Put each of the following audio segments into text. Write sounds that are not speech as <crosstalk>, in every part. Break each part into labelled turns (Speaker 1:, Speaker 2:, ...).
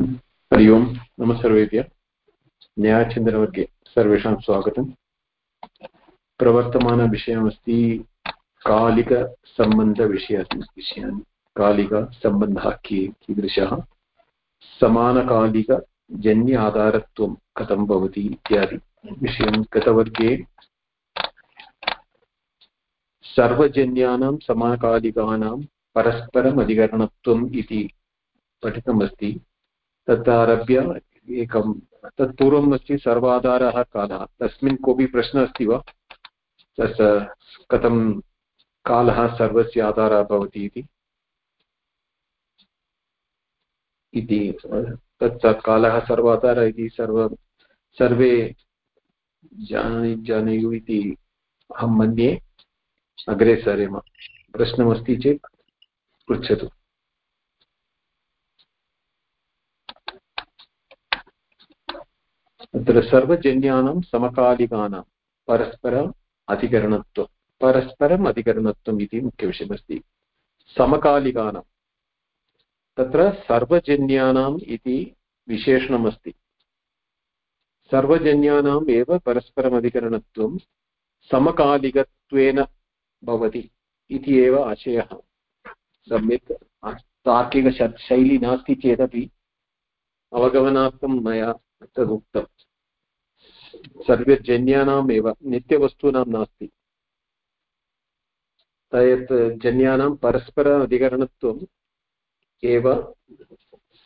Speaker 1: हरि ओम्, नमः सर्वेभ्यः। न्यायचिन्तनवर्गे सर्वेषां स्वागतम्। प्रवर्तमानविषयमस्ति कालिकसम्बन्धविषय। विषयान् कालिकसम्बन्धः की कीदृशः? समानकालिकजन्य आधारत्वं कथं भवति इत्यादि। विषयं गतवर्गे सर्वजन्यानां समाकालिकानां परस्परम् अधिकरणत्वम् इति पठितमस्ति। तत् आरभ्य एकं, तत् पूर्वम् अस्ति सर्वाधारः कालः। तस्मिन् कोऽपि प्रश्नः अस्ति वा? तत् कथं कालः सर्वस्य आधारः भवति इति? इति तत् कालः सर्वाधारः इति सर्व, सर्वे जाने, जानेयुः इति अहं मन्ये। अग्रे सरेम। प्रश्नमस्ति चेत् पृच्छतु। अत्र सर्वजन्यानां समकालिकानां परस्पर अधिकरणत्वं, परस्परम् अधिकरणत्वम् इति मुख्यविषयमस्ति। समकालिकानां, तत्र सर्वजन्यानाम् इति विशेषणमस्ति। सर्वजन्यानाम् एव परस्परम् अधिकरणत्वं समकालिकत्वेन भवति इति एव आशयः। सम्यक् तार्किकशैली नास्ति चेदपि अवगमनार्थं मया तदुक्तं सर्वजन्यानाम् एव नित्यवस्तूनां नास्ति। यत् जन्यानां परस्पर अधिकरणत्वम् एव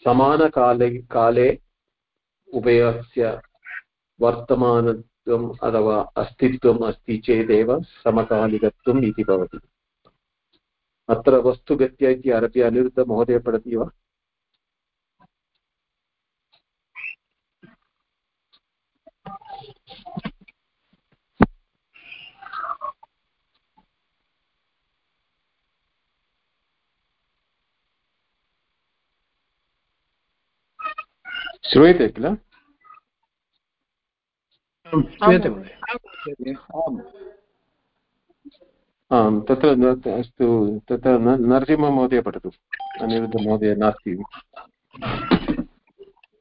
Speaker 1: समानकाले, काले उभयस्य वर्तमानत्वम् अथवा अस्तित्वम् अस्ति चेदेव समकालिकत्वम् इति भवति। अत्र वस्तुगत्या इति आरभ्य अनिरुद्धमहोदय पठति वा? श्रूयते किल
Speaker 2: श्रूयते
Speaker 1: आम् तत्र अस्तु तत्र नरसिंहमहोदय पठतु अनिरुद्धमहोदय नास्ति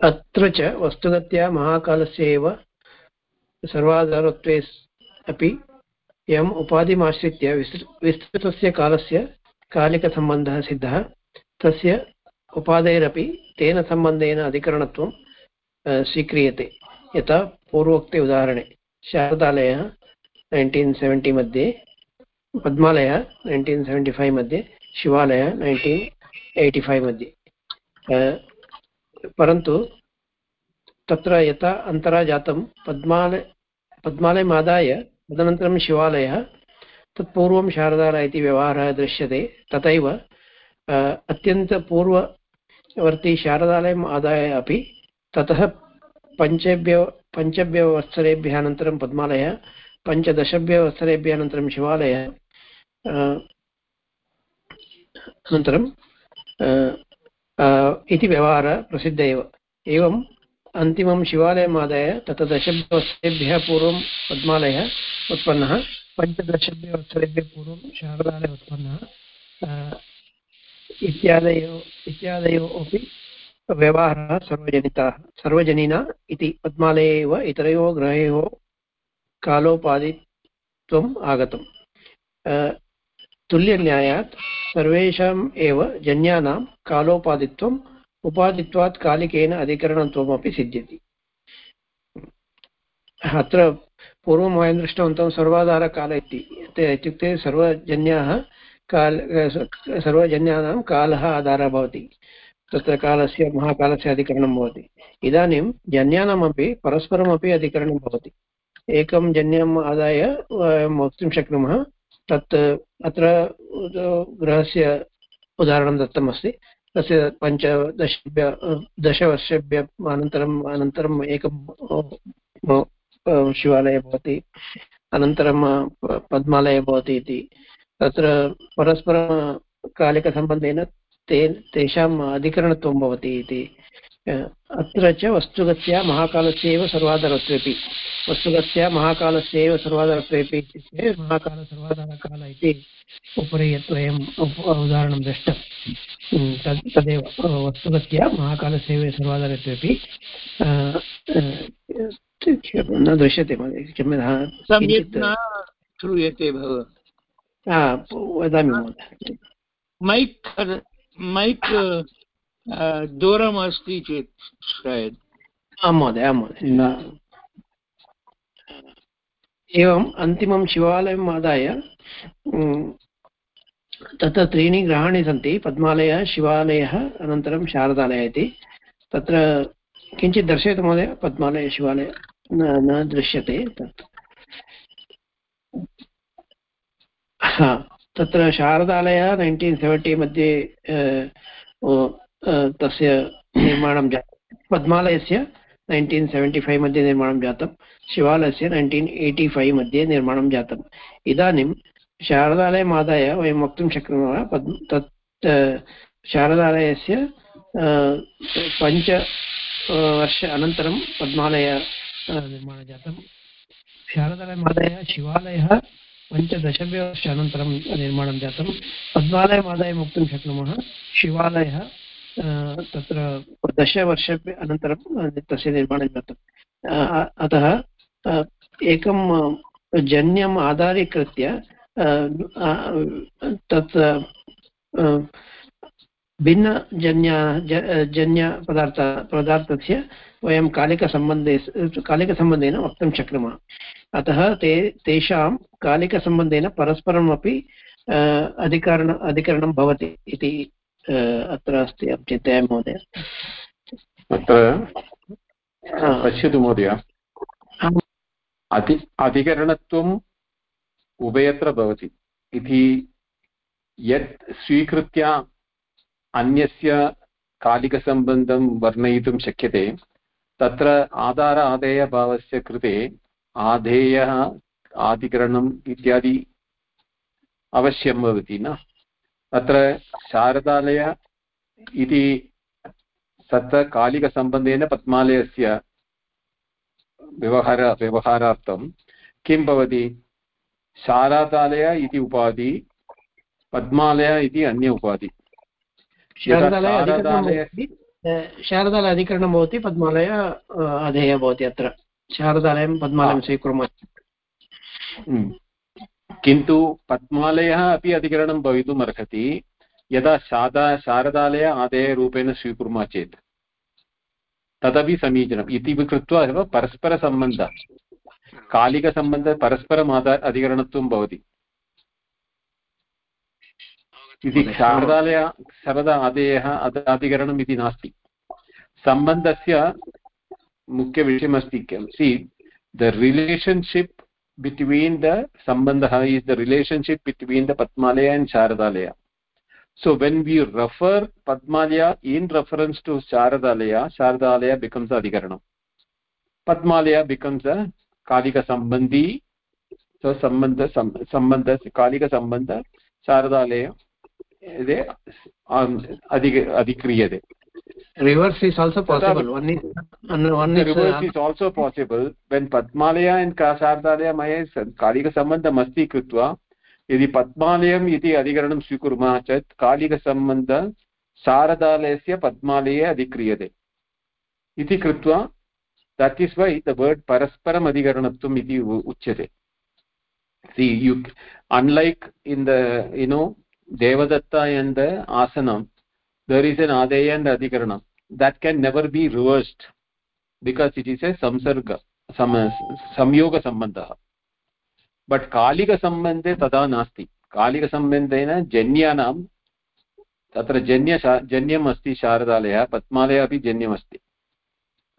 Speaker 2: अत्र च वस्तुगत्या महाकालस्य एव सर्वाधारत्वे अपि यम् उपाधिमाश्रित्य विस्तृतस्य कालस्य कालिकसम्बन्धः सिद्धः तस्य उपाधेरपि तेन सम्बन्धेन अधिकरणत्वं स्वीक्रियते। यथा पूर्वोक्ते उदाहरणे, शारदालयः नैन्टीन् सेवेण्टि मध्ये, पद्मालयः नैन्टीन् सेवेण्टि फैव् मध्ये, शिवालयः नैन्टीन् एय्टि फैव् मध्ये परन्तु तत्र यथा अन्तरा जातं पद्मालय, पद्मालयमादाय, तदनन्तरं शिवालयः, तत्पूर्वं शारदालय इति व्यवहारः दृश्यते, तथैव अत्यन्तपूर्ववर्ती शारदालयम् आदाय अपि ततः पञ्चभ्य पञ्चभ्यवत्सरेभ्यः अनन्तरं पद्मालयः पञ्चदशभ्यवत्सरेभ्यः अनन्तरं शिवालयः अनन्तरं इति व्यवहारः प्रसिद्ध एव। एवम् अन्तिमं शिवालयम् आदाय तत्र दशवर्षेभ्यः पूर्वं पद्मालयः उत्पन्नः, पञ्चदशभ्यवत्सरेभ्यः पूर्वं शारदालयः उत्पन्नः। इत्यादयो इत्यादयोः अपि व्यवहारः सर्वजनिताः। सर्वजनिना इति पद्मालये एव, इतरयोः ग्रहयोः कालोपाधित्वम् आगतम्। तुल्यन्यायात् सर्वेषाम् एव जन्यानां कालोपाधित्वम् उपाधित्वात् कालिकेन अधिकरणत्वमपि सिद्ध्यति। अत्र पूर्वं वयं दृष्टवन्तः सर्वाधारकाल इति। इत्युक्ते सर्वजन्याः काल, सर्वजन्यानां कालः आधारः भवति। तत्र कालस्य, महाकालस्य अधिकरणं भवति। इदानीं जन्यानामपि, परस्परमपि अधिकरणं भवति। एकं जन्यम् आदाय वयं वक्तुं शक्नुमः, तत् अत्र गृहस्य उदाहरणं दत्तमस्ति। तस्य पञ्चदशभ्य दशवर्षेभ्य अनन्तरम् अनन्तरम् एकं शिवालयः भवति। अनन्तरं पद्मालयः भवति इति। तत्र परस्परकालिकसम्बन्धेन ते तेषाम् अधिकरणत्वं भवति इति। अत्र च वस्तुगत्या महाकालस्य एव सर्वाधारत्वेपि वस्तुगत्या महाकालस्य एव सर्वाधारत्वेपि इत्युक्ते महाकालसर्वाधारकाल इति उपरि यत् वयम् उदाहरणं दृष्टं। तद् तदेव। वस्तुगत्या महाकालस्य एव सर्वाधारत्वेपि न दृश्यते क्षम्यतां।
Speaker 3: श्रूयते भव।
Speaker 2: वदामि महोदय
Speaker 3: मैक् मैक् दूरम् अस्ति चेत् शायद्
Speaker 2: आं महोदय आं महोदय एवम् अन्तिमं शिवालयम् आदाय तत्र त्रीणि ग्रहाणि सन्ति पद्मालयः शिवालयः अनन्तरं शारदालयः इति तत्र किञ्चित् दर्शयतु महोदय पद्मालय शिवालय न न दृश्यते तत् हा तत्र शारदालयः नैन्टीन् सेवेण्टि मध्ये तस्य निर्माणं जातं पद्मालयस्य नैन्टीन् सेवेण्टि फैव् मध्ये निर्माणं जातं, शिवालयस्य नैन्टीन् एय्टि फैव् मध्ये निर्माणं जातम् इदानीं शारदालयमादाय वयं वक्तुं शक्नुमः, पद्, तत् शारदालयस्य पञ्च वर्ष अनन्तरं पद्मालय निर्माणं जातं। शारदालयमादाय शिवालयः पञ्चदशवर्ष अनन्तरं निर्माणं जातं। पद्मालयमादाय वक्तुं शक्नुमः। शिवालयः तत्र दशवर्ष अनन्तरं तस्य निर्माणं जातम् अतः एकं जन्यम् आधारीकृत्य तत् भिन्नजन्य जन्यपदार्थ, पदार्थस्य वयं कालिकसम्बन्धे, कालिकसम्बन्धेन वक्तुं शक्नुमः। अतः ते तेषां कालिकसम्बन्धेन परस्परमपि अधिकरण अधिकरणं भवति इति अत्र अस्ति अहं चिन्तयामि महोदय
Speaker 1: अत्र पश्यतु महोदय। अति अधिकरणत्वम् उभयत्र भवति। इति यत् स्वीकृत्य अन्यस्य कालिकसम्बन्धं वर्णयितुं शक्यते तत्र आधार आदेयभावस्य कृते आधेयः आदिकरणम् इत्यादि अवश्यं भवति न? अत्र शारदालय इति तत्कालिकसम्बन्धेन पद्मालयस्य व्यवहार व्यवहारार्थं किं भवति? शारदालय इति उपाधि पद्मालय इति अन्य उपाधि।
Speaker 2: शारदालय अधिकरणं भवति पद्मालय अधेयः भवति अत्र। शारदालयं पद्मालयं स्वीकुर्मः।
Speaker 1: हम्म। किन्तु पद्मालयः अपि अधिकरणं भवितुम् अर्हति यदा शादा शारदालय आदेयरूपेण स्वीकुर्मः चेत्। तदपि समीचीनम्। इति कृत्वा एव परस्परसम्बन्धः। कालिकसम्बन्धः परस्परम् आदा अधिकरणत्वं भवति। इति शारदालय शरद आदेयः अधिकरणम् इति नास्ति। सम्बन्धस्य मुख्यविषयमस्ति किं see the relationship between the सम्बन्धः is the relationship between the Padmalaya and Sharadalaya so when we refer Padmalaya in reference to Sharadalaya Sharadalaya becomes अधिकरणं Padmalaya becomes a कालिकसम्बन्धी सम्बन्ध सम्बन्ध कालिकसम्बन्ध शारदालय अधिक्रियते
Speaker 2: reverse is also possible one is
Speaker 1: one is reverse is also possible when padmalaya and शारदालय मया कालिकसम्बन्धम् अस्ति कृत्वा यदि पद्मालयम् इति अधिकरणं स्वीकुर्मः चेत् कालिकसम्बन्ध शारदालयस्य पद्मालये अधिक्रियते इति कृत्वा that is why the word परस्परम् अधिकरणत्वम् इति उच्यते unlike in the you know devadatta and the asanam there is an adeya and adhikaranam that can never be reversed because it is a samsarga sam samyoga sambandha but kalika sambandhe tada nasti kalika sambandhena जन्यानां तत्र जन्य जन्यम् अस्ति शारदालयः पद्मालयः अपि जन्यम् अस्ति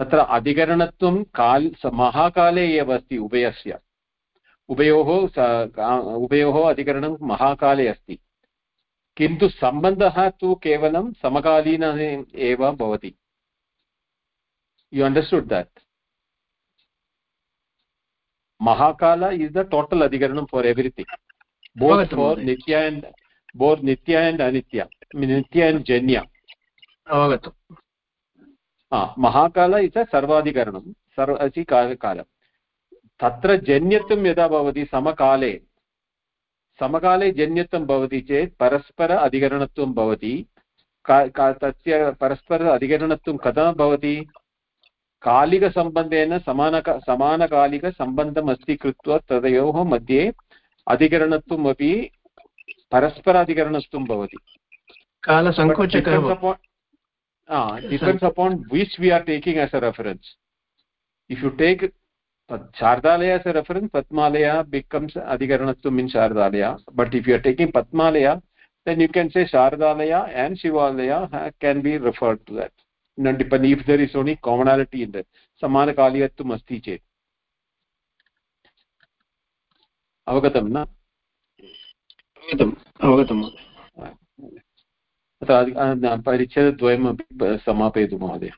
Speaker 1: तत्र अधिकरणत्वं काल् महाकाले एव अस्ति उभयस्य उभयोः उभयोः अधिकरणं महाकाले अस्ति किन्तु सम्बन्धः तु केवलं समकालीन एव भवति। You understood that Mahakala is the total adhikaranam for everything both for nitya and both nitya and anitya नित्य एण्ड् जन्य।
Speaker 2: अवगतम्
Speaker 1: महाकाल इस् सर्वाधिकरणं सर्व इति कालं तत्र जन्यत्वं यदा भवति समकाले समकाले जन्यत्वं भवति चेत् परस्पर अधिकरणत्वं भवति। तस्य परस्पर अधिकरणत्वं कदा भवति? कालिकसम्बन्धेन समानक समानकालिकसम्बन्धम् अस्ति कृत्वा तदयोः मध्ये अधिकरणत्वम् अपि परस्पर अधिकरणत्वं भवति।
Speaker 2: कालसङ्कोचकः
Speaker 1: uh, depends upon which we are taking as a reference. If Sharadalaya's reference Padmalaya becomes अधिकरणस्तु mean Sharadalaya but if you are taking Padmalaya then you can say Sharadalaya and Shivalaya can be referred to that depend if there is only commonality in that समानकालीयत्वम् अस्ति चेत् अवगतं न
Speaker 2: अवगतम् अवगतं
Speaker 1: महोदय अतः परिच्छयद्वयमपि समापयतु महोदय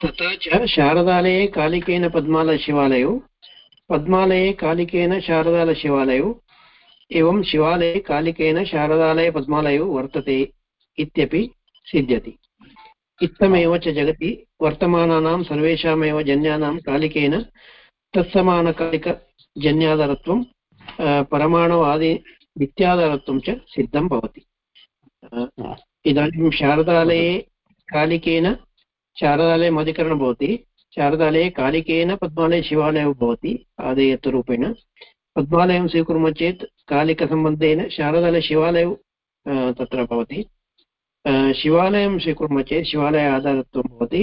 Speaker 2: तथा च शारदालये कालिकेन पद्मालयशिवालयौ, पद्मालये कालिकेन शारदालशिवालयौ एवं शिवालये कालिकेन शारदालयपद्मालयौ वर्तते इत्यपि सिद्ध्यति। इत्थमेव च जगति, वर्तमानानां सर्वेषामेव जन्यानां कालिकेन तत्समानकालिकजन्याधारत्वं परमाणु आदि नित्याधारत्वं च सिद्धं भवति। इदानीं शारदालये कालिकेन शारदालयम् अधिकरणं भवति शारदालये कालिकेन पद्मालये शिवालयः भवति आदेयत्वरूपेण पद्मालयं स्वीकुर्मः चेत् कालिकसम्बन्धेन शारदालयशिवालयौ तत्र भवति शिवालयं स्वीकुर्मः चेत् शिवालय आधारत्वं भवति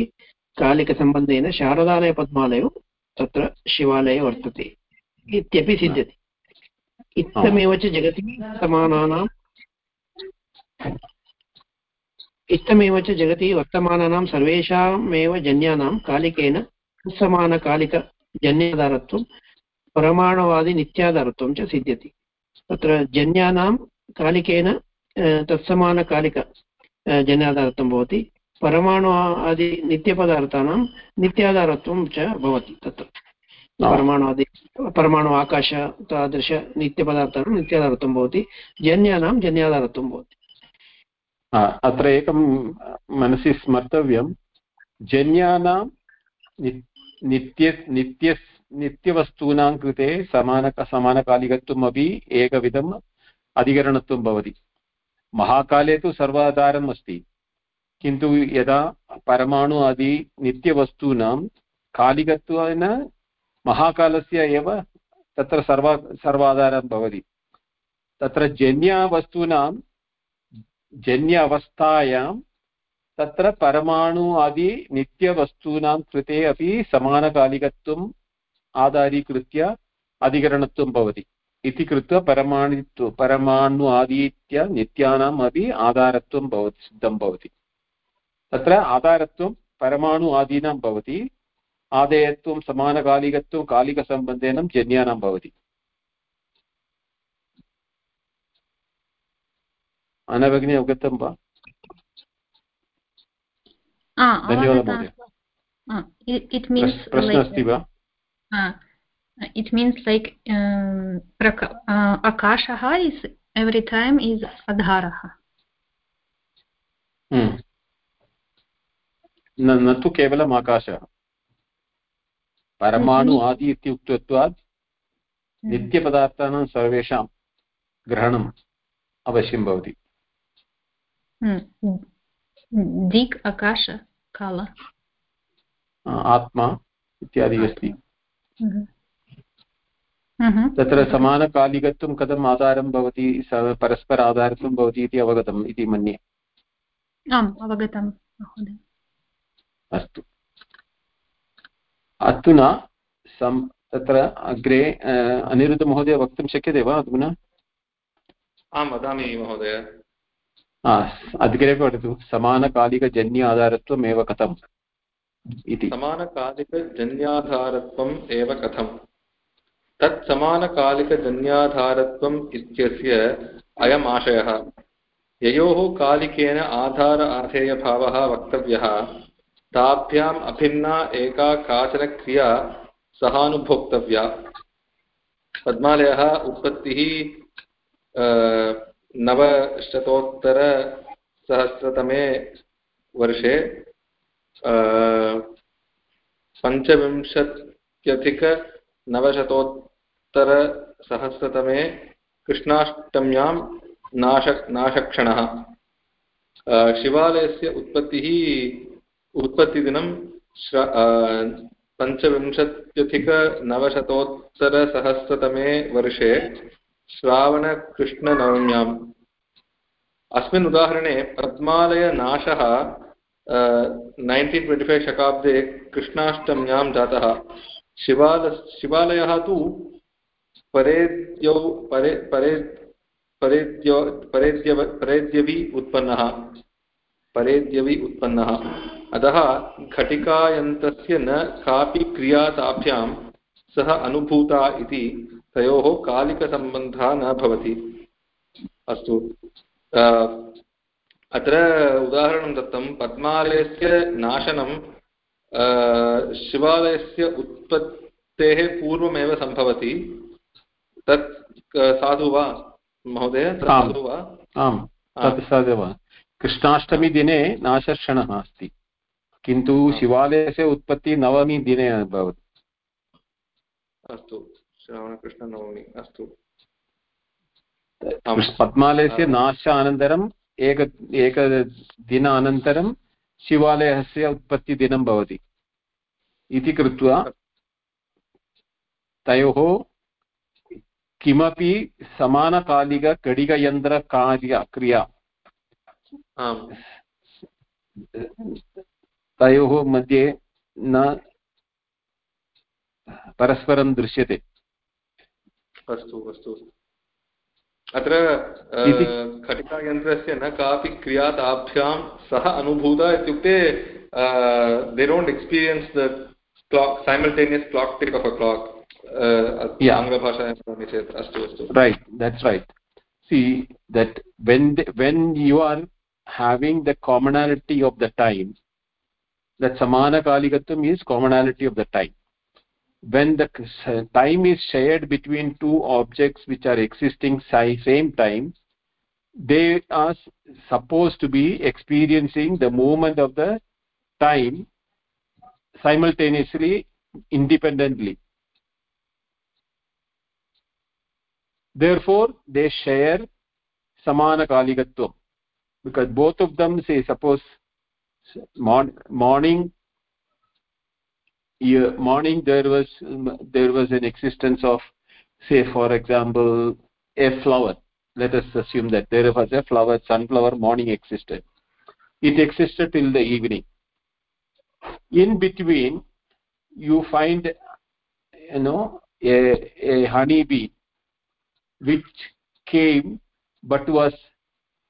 Speaker 2: कालिकसम्बन्धेन शारदालयपद्मालयौ तत्र शिवालये वर्तते इत्यपि सिद्ध्यति इत्थमेव च जगति समानानां इत्थमेव च जगति वर्तमानानां सर्वेषामेव जन्यानां कालिकेन समानकालिकजन्याधारत्वं परमाणुवादिनित्याधारत्वं च सिद्ध्यति। तत्र जन्यानां कालिकेन तत्समानकालिक जन्याधारत्वं भवति परमाणु आदि नित्यपदार्थानां नित्याधारत्वं च भवति तत्र। परमाणु आदि परमाणु आकाश तादृशनित्यपदार्थानां नित्याधारत्वं भवति जन्यानां जन्याधारत्वं भवति।
Speaker 1: अत्र एकं मनसि स्मर्तव्यं जन्यानां नित्य नित्य नित्यवस्तूनां कृते समान समानकालिकत्वम् एकविधम् अधिकरणत्वं भवति महाकाले तु सर्वाधारम् अस्ति किन्तु यदा परमाणु आदि नित्यवस्तूनां कालिकत्वेन महाकालस्य एव तत्र सर्वा सर्वाधारं भवति तत्र जन्यवस्तूनां जन्य अवस्थायां तत्र परमाणु आदि नित्यवस्तूनां कृते अपि समानकालिकत्वम् आधारीकृत्य अधिकरणत्वं भवति। इति कृत्वा परमाणु परमाणु आदित्य नित्यानाम् अपि आधारत्वं भवति, सिद्धं भवति। तत्र आधारत्वं परमाणु आदीनां भवति, आदेयत्वं समानकालिकत्वं, कालिकसम्बन्धेन जन्यानां भवति। अना भगिनी अवगतं वा धन्यवादः महोदय प्रश्नः अस्ति वा
Speaker 4: it means like um, uh, akashaha is every time is adharaha.
Speaker 1: Hmm. न तु केवलम् आकाशः परमाणु आदि इति उक्तत्वात् नित्यपदार्थानां सर्वेषां ग्रहणम् अवश्यं भवति
Speaker 4: दिक् आकाश काल
Speaker 1: आत्मा इत्यादि अस्ति तत्र समानकालिकत्वं कथम् आधारं भवति परस्पर आधारत्वं भवति इति अवगतम् इति मन्ये
Speaker 4: आम् अवगतं
Speaker 1: अस्तु अधुना सम् तत्र अग्रे अनिरुद्धमहोदय वक्तुं शक्यते वा अधुना
Speaker 5: आं वदामि महोदय
Speaker 1: अग्रे पठतु समानकालिकजन्य आधारत्वम् एव कथम्
Speaker 5: इति समानकालिकजन्याधारत्वम् एव कथम् तत् समानकालिकजन्याधारत्वम् इत्यस्य अयम् आशयः ययोः कालिकेन आधार आधेयभावः वक्तव्यः ताभ्याम् अभिन्ना एका काचन क्रिया सहानुभोक्तव्या पद्मालयः उत्पत्तिः नवशतोत्तरसहस्रतमे वर्षे पञ्चविंशत्यधिकनवशतोत्तरसहस्रतमे कृष्णाष्टम्यां नाश नाशक्षणः। शिवालयस्य उत्पत्तिः उत्पत्तिदिनं पञ्चविंशत्यधिकनवशतोत्तरसहस्रतमे वर्षे श्रावणकृष्णनवम्याम्। अस्मिन् उदाहरणे पद्मालयनाशः नैन्टीन् ट्वेण्टि फैव् शताब्दे कृष्णाष्टम्यां जातः। शिवाल, शिवालयः तु परेद्यौ, परे परे, परेद्यो, परेद्यव, परेद्यवि उत्पन्नः। परेद्यवि उत्पन्नः। अतः घटिकायन्तस्य न कापि क्रिया ताभ्यां सः अनुभूता इति तयोः कालिकसम्बन्धः न भवति। अस्तु। अत्र उदाहरणं दत्तं। पद्मालयस्य नाशनं शिवालयस्य उत्पत्तेः पूर्वमेव सम्भवति। तत् साधु वा महोदय? साधु वा?
Speaker 1: आम्। तत् साधु वा। कृष्णाष्टमीदिने नाशक्षणः अस्ति। किन्तु शिवालयस्य उत्पत्तिः नवमी दिने अभवत्।
Speaker 5: अस्तु। श्रावणकृष्णनवमी अस्तु।
Speaker 1: पद्मालयस्य नाश अनन्तरम् एक एकदिन अनन्तरं शिवालयस्य उत्पत्तिदिनं भवति। इति कृत्वा तयोः किमपि समानकालिककडिगयन्त्रकार्य क्रिया। तयोः मध्ये न परस्परं दृश्यते।
Speaker 5: अस्तु अस्तु। अत्र घटिकायन्त्रस्य न कापि क्रिया ताभ्यां सः अनुभूता इत्युक्ते they don't experience the clock simultaneous clock tick of a clock आङ्ग्लभाषायां वदामि चेत्। अस्तु अस्तु।
Speaker 1: Right that's right see that when the, when you are having the commonality of the time that samana kaligatuvam is commonality of the time. When the time is shared between two objects which are existing same time they are supposed to be experiencing the movement of the time simultaneously independently. Therefore they share samana kaligatvam because both of them say suppose morning morning there was um, there was an existence of say for example a flower. Let us assume that there was a flower sunflower morning existed. It existed till the evening. In between you find you know a, a honeybee which came but was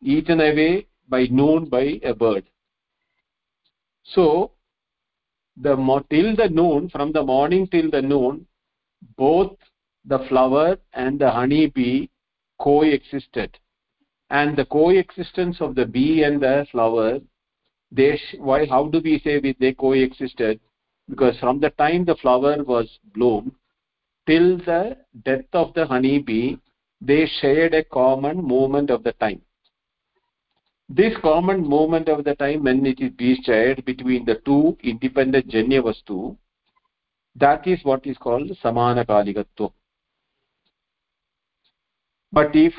Speaker 1: eaten away by noon by a bird. So the till the noon from the morning till the noon both the flower and the honey bee coexisted. And the coexistence of the bee and the flower they why how do we say we, they coexisted? Because from the time the flower was bloomed till the death of the honey bee they shared a common moment of the time this common movement of the time when it is shared between the two independent janya vastu that is what is called samana kaligatva but if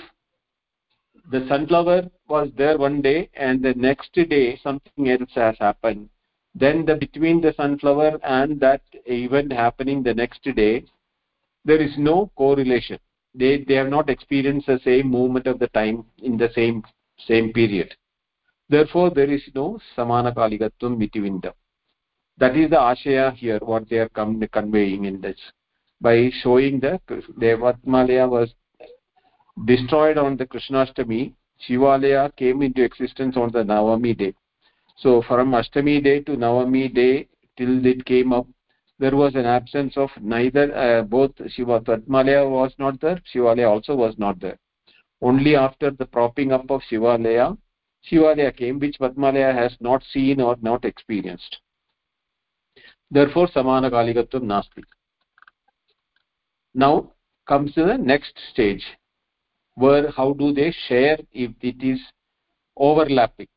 Speaker 1: the sunflower was there one day and the next day something else has happened then the between the sunflower and that event happening the next day there is no correlation. They they have not experienced the same movement of the time in the same same period therefore there is no samana kaligatvam between them that is the ashaya here what they are conveying in this. By showing the devatmalaya was destroyed on the krishnashtami shivalaya came into existence on the navami day. So from ashtami day to navami day till it came up there was an absence of neither uh, both shiva tatmalaya was not there shivalaya also was not there. Only after the propping up of shivalaya shivalaya came which padmalaya has not seen or not experienced therefore samana kaligatvam nasti now comes to the next stage where how do they share if it is overlapping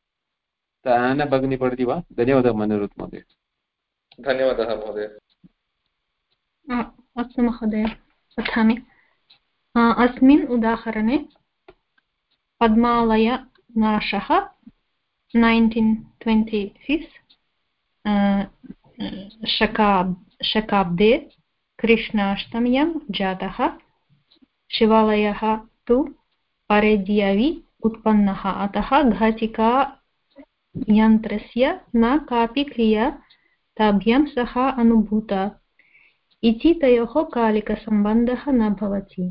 Speaker 1: तान भगिनी पठति वा धन्यवादः मनिरुत् महोदय
Speaker 5: धन्यवादः महोदय
Speaker 4: अस्तु महोदय पठामि अस्मिन् उदाहरणे पद्मालयनाशः नैन्टीन् ट्वेण्टि फिफ्त् शकाब्, शकाब्दे, कृष्णाष्टम्यां जातः, शिवालयः तु परेद्यवि उत्पन्नः। अतः घटिका यन्त्रस्य न कापि क्रिया ताभ्यां सह अनुभूता। इति तयोः कालिकसम्बन्धः न भवति।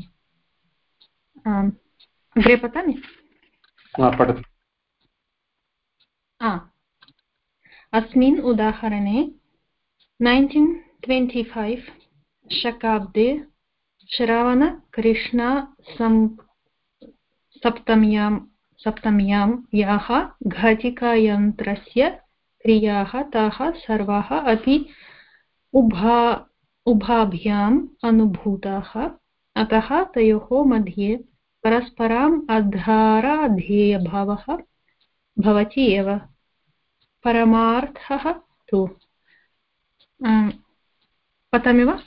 Speaker 4: अस्मिन् उदाहरणे नैन्टीन् ट्वेण्टि फैव् शकाब्दे श्रावणकृष्णा सप्तम्यां सप्तम्यां याः घटिकायन्त्रस्य क्रियाः ताः सर्वाः अपि उभा उभाभ्याम् अनुभूताः। अतः तयोः मध्ये परस्पराम् आधाराधेयभावः भवति एव। परमार्थः तु। पठामि वा?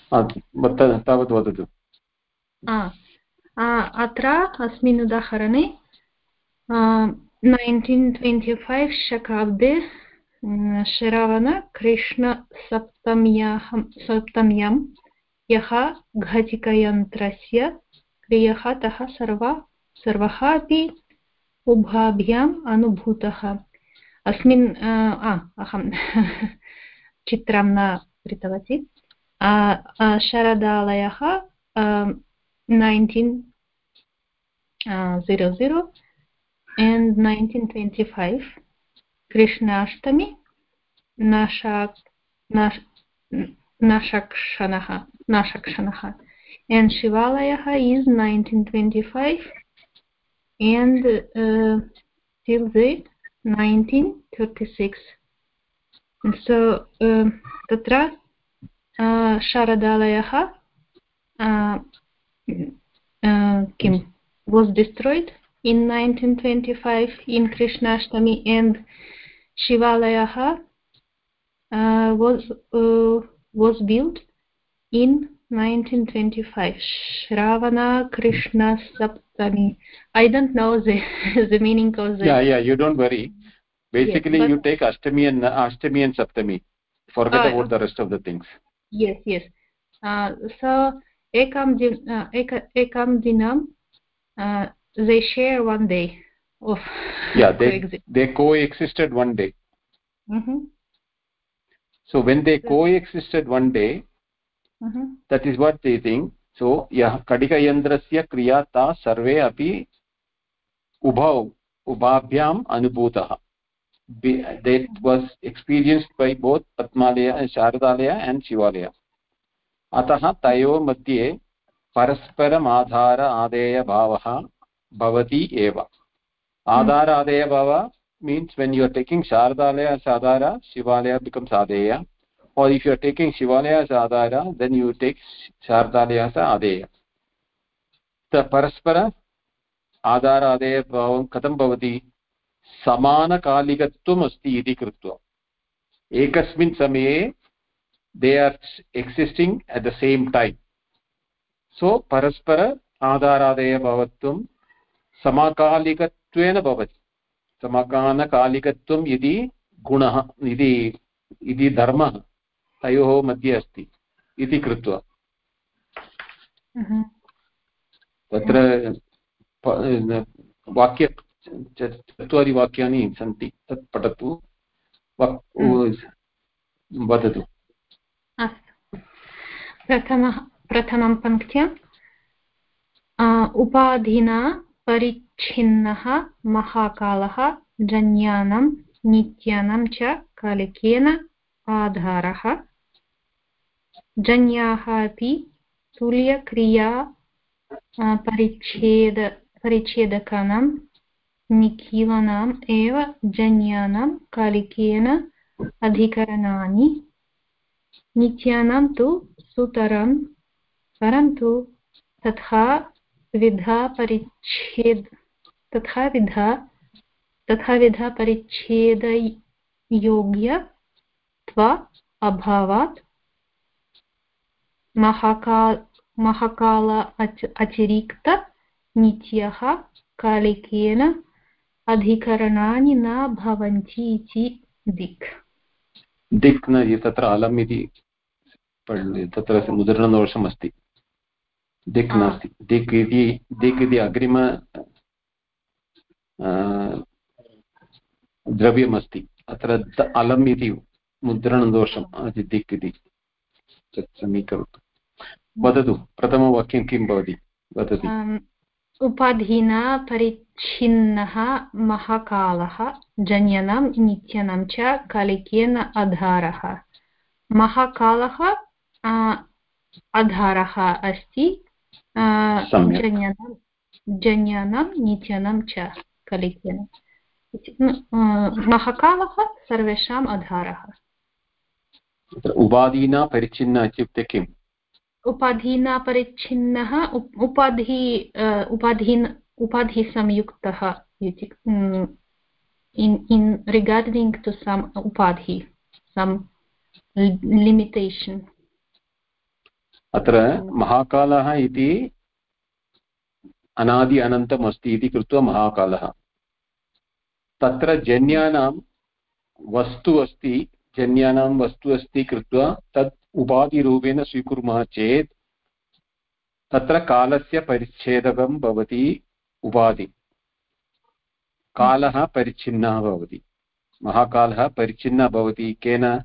Speaker 1: तावत् वदतु।
Speaker 4: अत्र अस्मिन् उदाहरणे नैन्टीन् ट्वेण्टि फैव् शकाब्दे श्रवणकृष्णसप्तम्याः सप्तम्यां यः घटिकयन्त्रस्य क्रियः तः सर्वा सर्वः अपि उभाभ्याम् अनुभूतः। अस्मिन् अहं <laughs> चित्रं न कृतवती। शरदालयः नैन्टीन् zero zero, and 1925 कृष्णाष्टमी, नाशाक् नाशक्षणः नाशक्षणः। and Shivalaya is 1925 and uh, till the 1936. And so um, Tatra uh, Sharadalayaha uh, Kim uh, was destroyed in 1925 in Krishnashtami and Shivalaya uh, was uh, was built in 1925 shravana krishna saptami. I don't know the <laughs> the meaning of the
Speaker 1: yeah yeah you don't worry. Basically yes, you take ashtami and ashtami and saptami. Forget uh, about the rest of the things.
Speaker 4: Yes yes. Uh, so ekam din uh, ek, ekam dinam uh, they share one day of <laughs>
Speaker 1: yeah they they coexisted one day.
Speaker 4: Mm -hmm.
Speaker 1: so when they coexisted one day that is what the thing so यः कटिकयन्त्रस्य क्रिया ता सर्वे अपि उभौ उभाभ्याम् अनुभूतः was experienced by both Padmalaya Sharadalaya and Shivalaya अतः तयोः मध्ये परस्परमाधार आदेयभावः भवति एव आधार आदेयभावः means when you are taking Sharadalaya साधार Shivalaya becomes adeya or if you are taking shivalaya as adhara then you take shardalaya as adeya the paraspara आधार आदेयभावं कथं भवति समानकालिकत्वम् अस्ति इति कृत्वा एकस्मिन् समये they are existing at the same time so paraspara आधारादेयभवत्वं समकालिकत्वेन भवति समकानकालिकत्वम् इति गुणः इति धर्मः तयोः मध्ये अस्ति इति कृत्वा। तत्र वाक्य चत्वारि वाक्यानि सन्ति तत् पठतु। वदतु।
Speaker 4: अस्तु। प्रथमः प्रथमं पङ्क्त्याम् उपाधिना परिच्छिन्नः महाकालः जन्यानां नित्यानां च कालिकेन आधारः। जन्याः अपि तुल्यक्रिया परिच्छेद, परिच्छेदकानां, निखिलानाम् एव जन्यानां कालिकेन अधिकरणानि। नित्यानां तु सुतरं, परन्तु तथा विधा परिच्छेद, तथा विधा तथाविधपरिच्छेदयोग्यत्व अभावात् महाकाल महाकाल अतिरिक्त नित्यः कालिकेन अधिकरणानि न भवन्ति इति दिक्
Speaker 1: दिक् न तत्र अलम् इति तत्र मुद्रणदोषमस्ति दिक् नास्ति दिक् इति दिक् इति अग्रिम द्रव्यमस्ति अत्र अलम् इति मुद्रणदोषम् दिक् इति तत् समीकरोतु वदतु प्रथमवाक्यं किं भवति? वदति।
Speaker 4: उपाधिना परिच्छिन्नः महाकालः जन्यनं नित्यनं च कालिकेन आधारः महाकालः आधारः अस्ति। जन्यनं जन्यनं नित्यनं च कलिकेन। महाकालः सर्वेषाम् आधारः
Speaker 1: उपाधिना परिच्छिन्न इत्युक्ते किम्?
Speaker 4: उपाधिना परिच्छिन्नः उपाधि उपाधीन उपाधिसंयुक्तः in in regarding to some upadhi some limitation.
Speaker 1: अत्र महाकालः इति अनादि अनन्तम् अस्ति इति कृत्वा महाकालः। तत्र जन्यानां वस्तु अस्ति जन्यानां वस्तु अस्ति कृत्वा तत् उपाधिरूपेण स्वीकुर्मः चेत् तत्र कालस्य परिच्छेदकं भवति उपाधि। कालः परिच्छिन्नः भवति। महाकालः परिच्छिन्नः भवति। केन?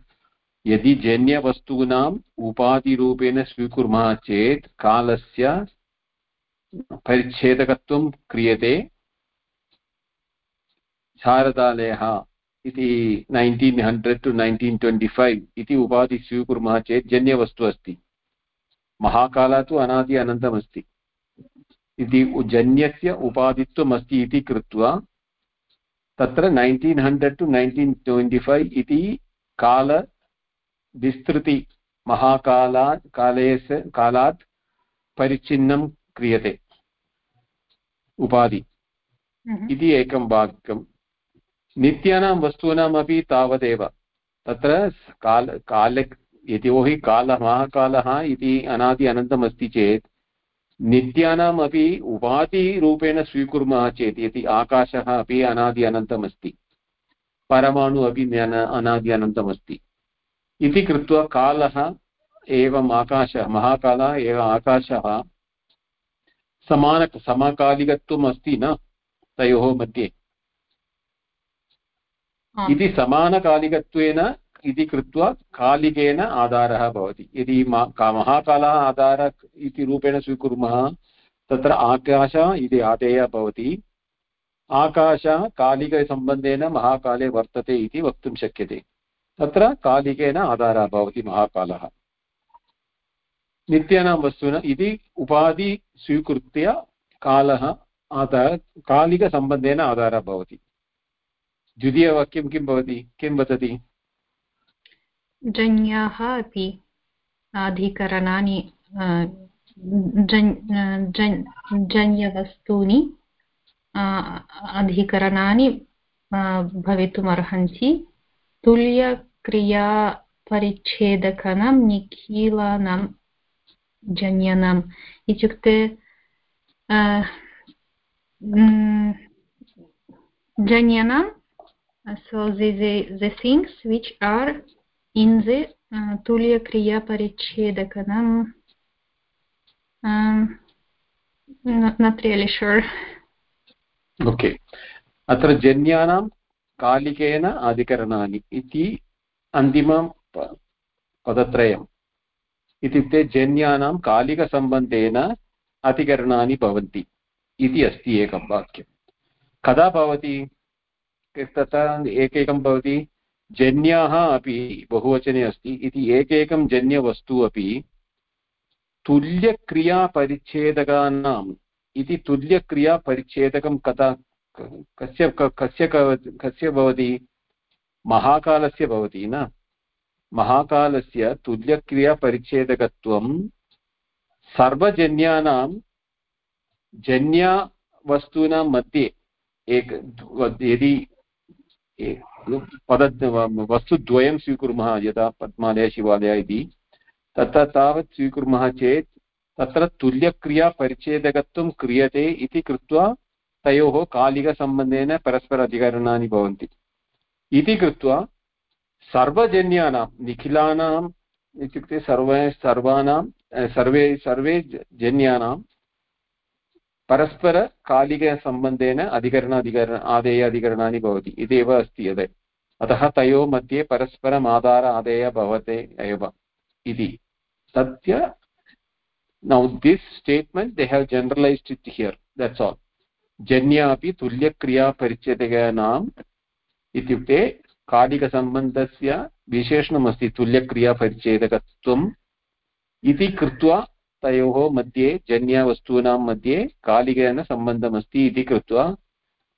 Speaker 1: यदि जन्यवस्तूनाम् उपाधिरूपेण स्वीकुर्मः चेत् कालस्य परिच्छेदकत्वं क्रियते। शारदालयः इति nineteen hundred to nineteen twenty five इति उपाधि स्वीकुर्मः चेत् जन्यवस्तु अस्ति। महाकालः तु अनादि अनन्तमस्ति। इति जन्यस्य उपाधित्वम् अस्ति इति कृत्वा तत्र nineteen hundred to nineteen twenty five इति कालविस्तृति महाकालात् कालेस् कालात् परिच्छिन्नं क्रियते। उपाधि। हम्म। इति एकं वाक्यं नित्यानां वस्तूनामपि तावदेव। तत्र काल, काले यतोहि कालः, महाकालः इति अनादि अनन्तमस्ति चेत् नित्यानाम् अपि उपाधिरूपेण स्वीकुर्मः चेत्, यदि आकाशः अपि अनादि अनन्तमस्ति, परमाणु अपि अनादि अनन्तमस्ति। इति कृत्वा कालः एवम् आकाशः, महाकालः एव आकाशः समान समकालिकत्वम् अस्ति न, तयोः मध्ये। इति समानकालिकत्वेन इति कृत्वा कालिकेन आधारः भवति। यदि महाकालः आधार इति रूपेण स्वीकुर्मः, तत्र आकाश इति आदेयः भवति। आकाशः कालिकसम्बन्धेन महाकाले वर्तते इति वक्तुं शक्यते। तत्र कालिकेन आधारः भवति महाकालः। नित्यानां वस्तून इति उपाधि स्वीकृत्य कालः आधार कालिकसम्बन्धेन आधारः भवति। द्वितीयवाक्यं किं भवति? किं वदति?
Speaker 4: जन्याः अपि अधिकरणानि जन्यवस्तूनि अधिकरणानि भवितुमर्हन्ति। तुल्यक्रियापरिच्छेदकनं, निखिलानां, जन्यनम् इत्युक्ते जन्यनां so the, the, the things which are in the uh, tulya kriya parichedakanam um, not, not really sure
Speaker 1: okay अत्र जन्यानां कालिकेन अधिकरणानि इति अन्तिमं पदत्रयम् इत्युक्ते जन्यानां कालिकसम्बन्धेन अधिकरणानि भवन्ति इति अस्ति एकं वाक्यं कदा भवति तथा एकैकं भवति। जन्याः अपि बहुवचने अस्ति। इति एकैकं जन्यवस्तु अपि तुल्यक्रियापरिच्छेदकानाम् इति तुल्यक्रियापरिच्छेदकं कथा कस्य कस्य कस्य भवति? महाकालस्य भवति न? महाकालस्य तुल्यक्रियापरिच्छेदकत्वं सर्वजन्यानां जन्यावस्तूनां मध्ये एक यदि पद वस्तुद्वयं स्वीकुर्मः यदा पद्मालय शिवालय इति। तत्र तावत् स्वीकुर्मः चेत् तत्र तुल्यक्रियापरिच्छेदकत्वं क्रियते इति कृत्वा तयोः कालिकसम्बन्धेन परस्पर अधिकरणानि भवन्ति। इति कृत्वा सर्वजन्यानां निखिलानाम् इत्युक्ते सर्वे सर्वाणां सर्वे सर्वे जन्यानां परस्परकालिकसम्बन्धेन अधिकरण अधिकरण आदेय अधिकरणानि भवति इत्येव अस्ति यद् अतः तयोः मध्ये परस्परम् आधार आदेय भवते एव इति। तस्य now this statement they have generalised it here that's all जन्या अपि तुल्यक्रियापरिच्छेदकानाम् इत्युक्ते कालिकसम्बन्धस्य विशेषणमस्ति तुल्यक्रियापरिच्छेदकत्वम् इति कृत्वा तयोः मध्ये जन्यवस्तूनां मध्ये कालिकेन सम्बन्धमस्ति इति कृत्वा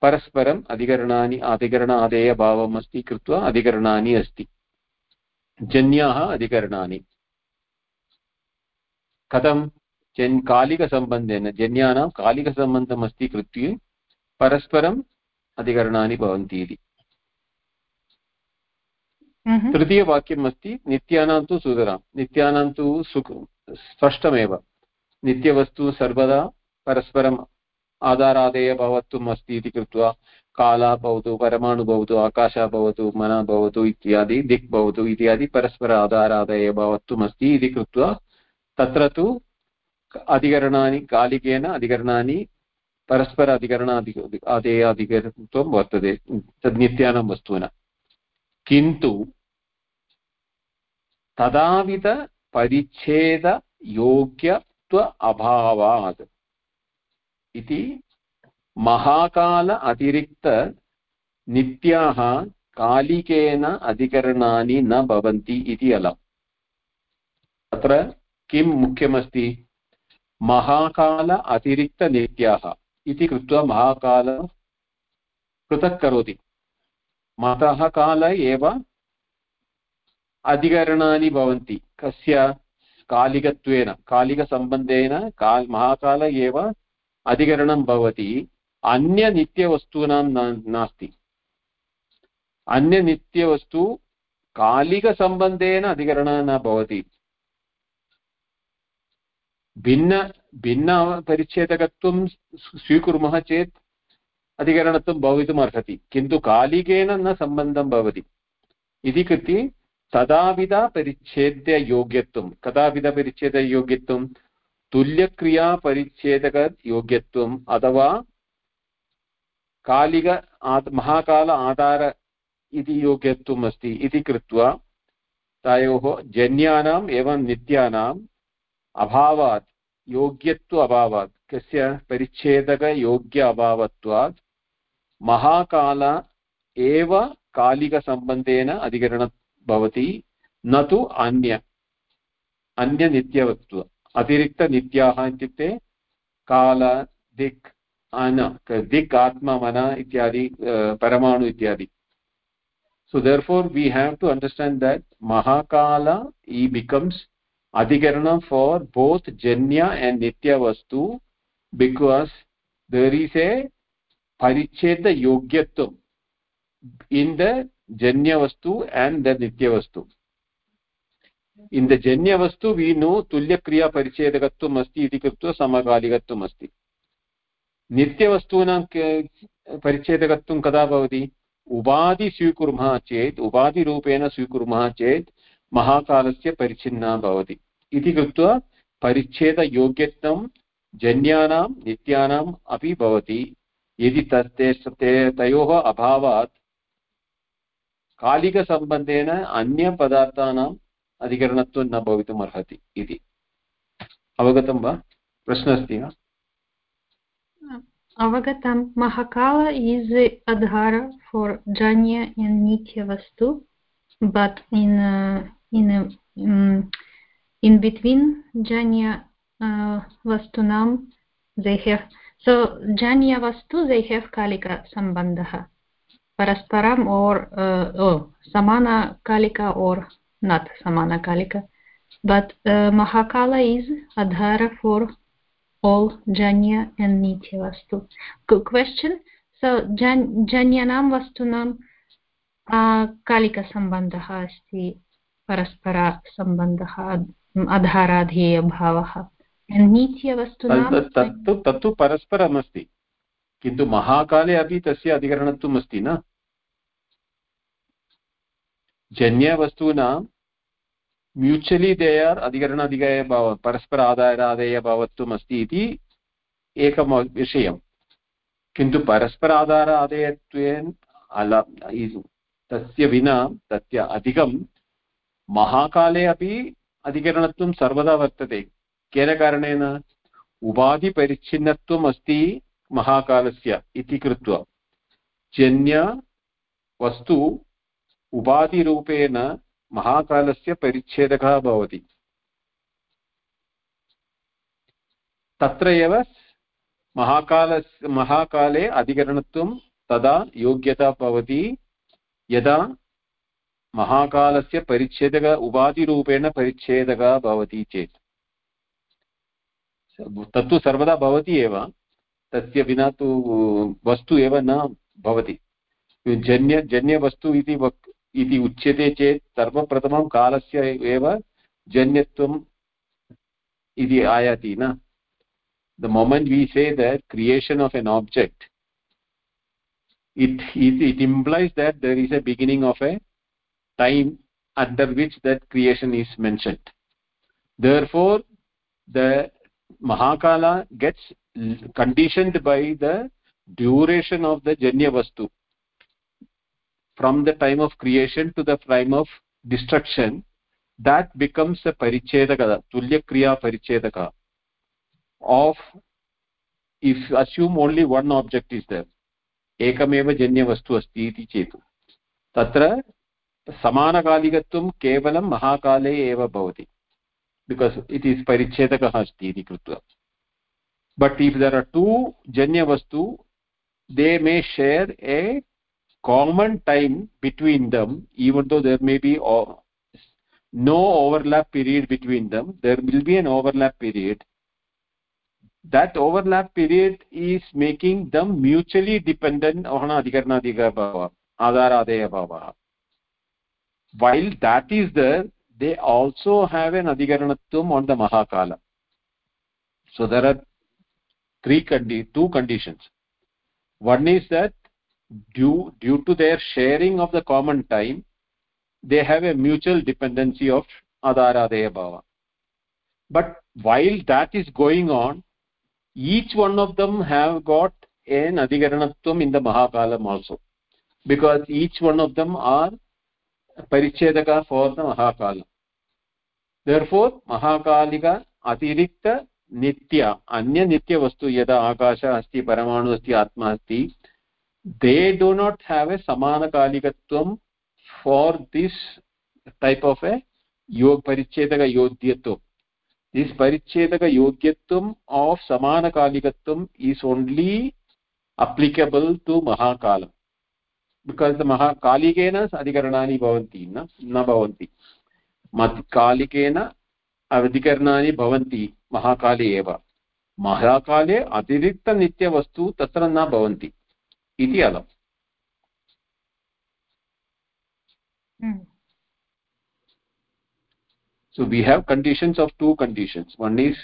Speaker 1: परस्परम् अधिकरणानि अधिकरण आदेयभावम् अस्ति कृत्वा अधिकरणानि अस्ति। जन्याः अधिकरणानि। कथं? जन् कालिकसम्बन्धेन जन्यानां कालिकसम्बन्धमस्ति कृत्वा परस्परम् अधिकरणानि भवन्ति इति। तृतीयवाक्यम् अस्ति नित्यानां तु सुतरां नित्यानां तु सुख स्पष्टमेव नित्यवस्तु सर्वदा परस्परम् आधारादेयभवत्वम् अस्ति इति कृत्वा काला भवतु परमाणु भवतु आकाशः भवतु मनः भवतु इत्यादि दिक् भवतु इत्यादि परस्पर आधारादेयभवत्वम् अस्ति इति कृत्वा तत्र तु अधिकरणानि कालिकेन अधिकरणानि परस्पर अधिकरण आदेय अधिकरणत्वं वर्तते तद् नित्यानां वस्तूनां किन्तु तदाविधपरिच्छेदयोग्यत्व अभावात् इति महाकाल अतिरिक्तनित्याः कालिकेन अधिकरणानि न भवन्ति इति अलम्। अत्र किं मुख्यमस्ति? महाकाल अतिरिक्तनित्याः इति कृत्वा महाकाल पृथक् करोति। मतः काल एव अधिकरणानि भवन्ति। कस्य कालिकत्वेन, कालिकसम्बन्धेन काल्, महाकाल एव अधिकरणं भवति। अन्यनित्यवस्तूनां नास्ति। अन्यनित्यवस्तु कालिकसम्बन्धेन अधिकरणः न भवति। भिन्न भिन्नपरिच्छेदकत्वं स्वीकुर्मः चेत् अधिकरणत्वं भवितुम् अर्हति किन्तु कालिकेन न सम्बन्धं भवति। इति कृत्वा तदाविधपरिच्छेद्ययोग्यत्वं कदाविधपरिच्छेदयोग्यत्वं तुल्यक्रियापरिच्छेदकयोग्यत्वम् अथवा कालिक महाकाल आधार इति योग्यत्वम् अस्ति इति कृत्वा तयोः जन्यानाम् एवं नित्यानाम् अभावात् योग्यत्व अभावात् कस्य परिच्छेदकयोग्य अभावत्वात् महाकाल एव कालिकसम्बन्धेन अधिकरण भवति न तु अन्य अन्यनित्यवत्व अतिरिक्तनित्याः इत्युक्ते काल दिक् अन दिक् आत्मा मन इत्यादि परमाणु इत्यादि so therefore we have to understand that mahakala he becomes adhikarana for both janya and nitya vastu because there is a paricheda yogyatvam in the janya vastu and the nitya vastu in the janya vastu we know tulya kriya parichedakatvam asti iti कृत्वा समकालिकत्वम् अस्ति. नित्यवस्तूनां परिच्छेदकत्वं कदा भवति? उपाधि स्वीकुर्मः चेत् उपाधिरूपेण स्वीकुर्मः चेत् महाकालस्य परिच्छिन्ना भवति. इति कृत्वा परिच्छेदयोग्यत्वं जन्यानां, नित्यानाम् अपि भवति. यदि तत्ते तयोः अभावात् कालिकसम्बन्धेन अन्यपदार्थानाम् अधिकरणत्वं न भवितुम् अर्हति इति अवगतं वा प्रश्नः अस्ति वा
Speaker 4: nitya vastu but in uh, in um, in between janya uh, vastunam they have so janya vastu they have kalika sambandha परस्परम और समान कालिका और नत समान Kalika but Mahakal is aadhaar for all जन्य एंड नीति वस्तु क्वेश्चन सो जन्य नाम वस्तु नाम कालिक संबंध अस्त परस्पर संबंध आधाराधेय
Speaker 1: भाव एंड वस्तु तत्तु परस्परम किन्तु महाकाले अपि तस्य अधिकरणत्वम् अस्ति न? जन्यवस्तूनां म्यूचुवलि दे आर् अधिकरण अधिकरणधिकयभाव परस्पर आधारादेयभावत्वम् अस्ति इति एकं विषयं किन्तु परस्पर आधार आदेयत्वेन अल तस्य विना तस्य अधिकं महाकाले अपि अधिकरणत्वं सर्वदा वर्तते। केन कारणेन? उपाधिपरिच्छिन्नत्वम् अस्ति महाकालस्य इति कृत्वा जन्यवस्तु उपाधिरूपेण महाकालस्य परिच्छेदकः भवति। तत्र एव महाकालस्य महाकाले अधिकरणत्वं तदा योग्यता भवति यदा महाकालस्य परिच्छेदक उपाधिरूपेण परिच्छेदकः भवति चेत्। तत्तु सर्वदा भवति एव। तस्य विना तु वस्तु एव न भवति। जन्य, जन्यवस्तु इति वक् इति उच्यते चेत् सर्वप्रथमं कालस्य एव जन्यत्वम् इति आयाति न। The moment we say the creation of an object it it it implies that there is a beginning of a time under which that creation is mentioned therefore the Mahakala gets conditioned by the duration of the janya vastu from the time of creation to the time of destruction that becomes a parichedaka tulya kriya parichedaka of if assume only one object is there एकमेव जन्यवस्तु अस्ति इति चेत् तत्र समानकालिकत्वं केवलं महाकाले एव भवति because it is परिच्छेदकः अस्ति इति कृत्वा but if there are two janya vastu they may share a common time between them even though there may be uh, no overlap period between them there will be an overlap period. That overlap period is making them mutually dependent on adhikarnadhika bhava adharadeya bhava. While that is there they also have an adhikaranatvam on the mahakala. So there are three condi two conditions. One is that due due to their sharing of the common time they have a mutual dependency of adaradeya bhava. But while that is going on each one of them have got an adhikaranatvam in the mahakalam also. Because each one of them are parichedaka for the mahakalam. therefore mahakalika atirikta नित्य अन्यनित्यवस्तु यदा आकाशः अस्ति परमाणु अस्ति आत्मा अस्ति have a samanakalikatvam for this type of a yog parichedaka yogyatvam this parichedaka yogyatvam of samanakalikatvam is only applicable to mahakala because the mahakalikena adhikaranani bhavanti na na bhavanti kalikena अधिकरणानि भवन्ति महाकाले एव महाकाले अतिरिक्तनित्यवस्तु तत्र न भवन्ति इति अलम् so we have conditions of two conditions one is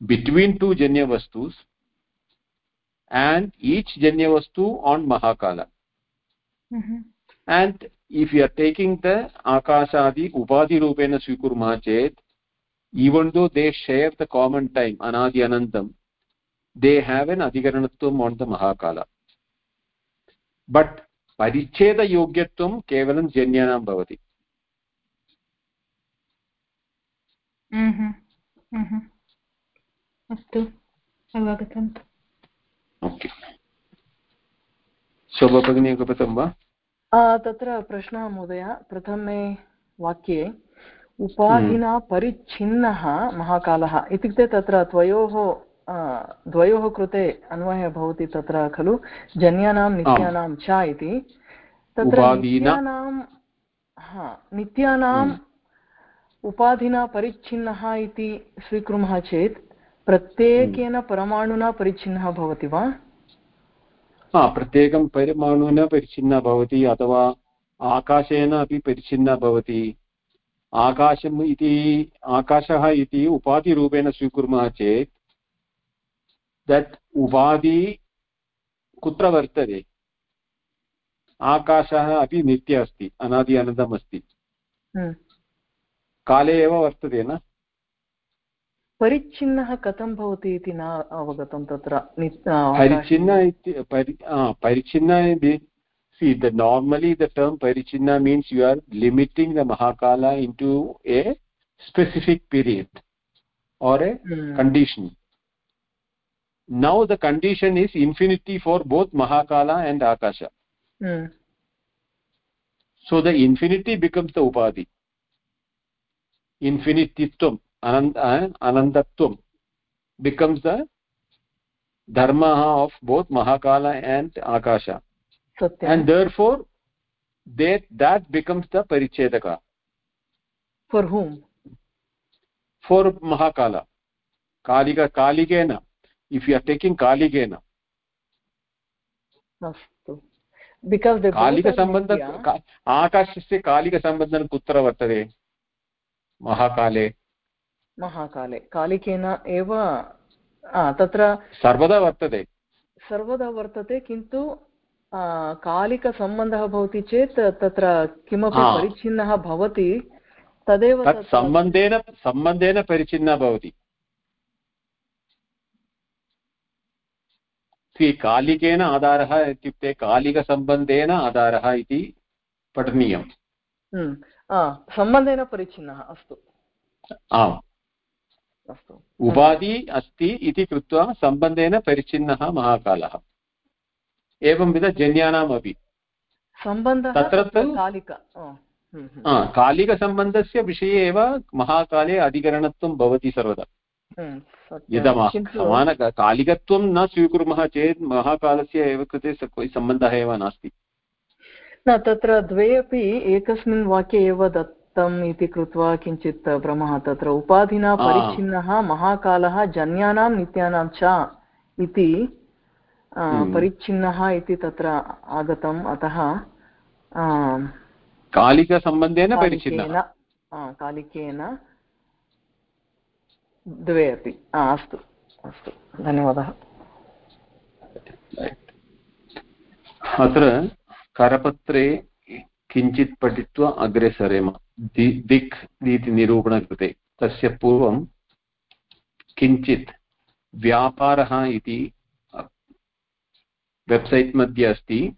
Speaker 1: between two janya vastus and each janya vastu on mahakala mm -hmm. and if you are taking the akashadi upadhi rupena swikurmah chet even though they share the common time anadi anantam they have an adhikaranatvam on the mahakala but परिच्छेदयोग्यत्वं केवलं जन्यानां भवति
Speaker 4: अस्तु अवगतम्
Speaker 1: okay शोभा भगिनी एकपथं वा
Speaker 6: तत्र प्रश्नः महोदय प्रथमे वाक्ये उपाधिना परिच्छिन्नः महाकालः। इत्युक्ते तत्र त्वयोः द्वयोः कृते अन्वयः भवति तत्र खलु जन्यानां नित्यानां च इति। तत्र नित्यानां हा नित्यानाम् हम्म। उपाधिना परिच्छिन्नः इति स्वीकुर्मः चेत् प्रत्येकेन हम्म। परमाणुना परिच्छिन्नः भवति वा?
Speaker 1: प्रत्येकं परमाणुना परिच्छिन्नः भवति अथवा आकाशेन अपि परिच्छिन्ना भवति। आकाशम् इति आकाशः इति उपाधिरूपेण स्वीकुर्मः चेत् दट् उपाधि कुत्र वर्तते? आकाशः अपि नित्य अस्ति अनादि अनन्तम् अस्ति। हम्म। काले एव वर्तते न?
Speaker 6: परिच्छिन्नः कथं भवति इति न अवगतं तत्र
Speaker 1: परिच्छिन्न इति परिच्छिन्न see the normally the term parichinna means you are limiting the mahakala into a specific period or a mm. condition now the condition is infinity for both mahakala and akasha mm. so the infinity becomes the upadhi infinititvam anand uh, anandatvam becomes the dharma of both mahakala and akasha Satyam. and therefore that that becomes the parichedaka
Speaker 6: for whom
Speaker 1: for mahakala kalika kaligena if you are taking kaligena
Speaker 6: अस्तु because
Speaker 1: कालिकसम्बन्ध आकाशस्य कालिकसम्बन्धः कुत्र वर्तते महाकाले
Speaker 6: महाकाले कालिकेन एव तत्र
Speaker 1: सर्वदा वर्तते
Speaker 6: सर्वदा वर्तते किन्तु कालिकसम्बन्धः भवति चेत् तत्र किमपि परिच्छिन्नः भवति तदेव
Speaker 1: सम्बन्धेन सम्बन्धेन परिच्छिन्नः भवति। कालिकेन आधारः इत्युक्ते कालिकसम्बन्धेन आधारः इति पठनीयम्।
Speaker 6: हम्म, सम्बन्धेन परिच्छिन्नः अस्तु।
Speaker 1: आम्। अस्तु। उपाधि अस्ति इति कृत्वा सम्बन्धेन परिच्छिन्नः महाकालः। एवंविध जन्यानामपि
Speaker 6: तत्र
Speaker 1: हम्म, हम्म। कालिकसम्बन्धस्य विषये एव महाकाले अधिकरणत्वं भवति सर्वदा। हम्म, यदा समान कालिकत्वं न स्वीकुर्मः चेत् महाकालस्य एव कृते कोऽपि सम्बन्धः एव नास्ति।
Speaker 6: न तत्र द्वे अपि एकस्मिन् वाक्ये एव दत्तम् इति कृत्वा किञ्चित् भ्रमः। तत्र उपाधिना परिच्छिन्नः महाकालः जन्यानां नित्यानां च इति हम्म। परिच्छिन्नः इति तत्र आगतम्। अतः
Speaker 1: कालिकसम्बन्धेन परिच्छिन्नः?
Speaker 6: कालिकेन द्वे अपि। अस्तु अस्तु धन्यवादः।
Speaker 1: अत्र करपत्रे किञ्चित् पठित्वा अग्रे सरेम। दि दिक् इति निरूपणकृते। तस्य पूर्वं किञ्चित् व्यापारः इति वेब्सैट् मध्ये अस्ति,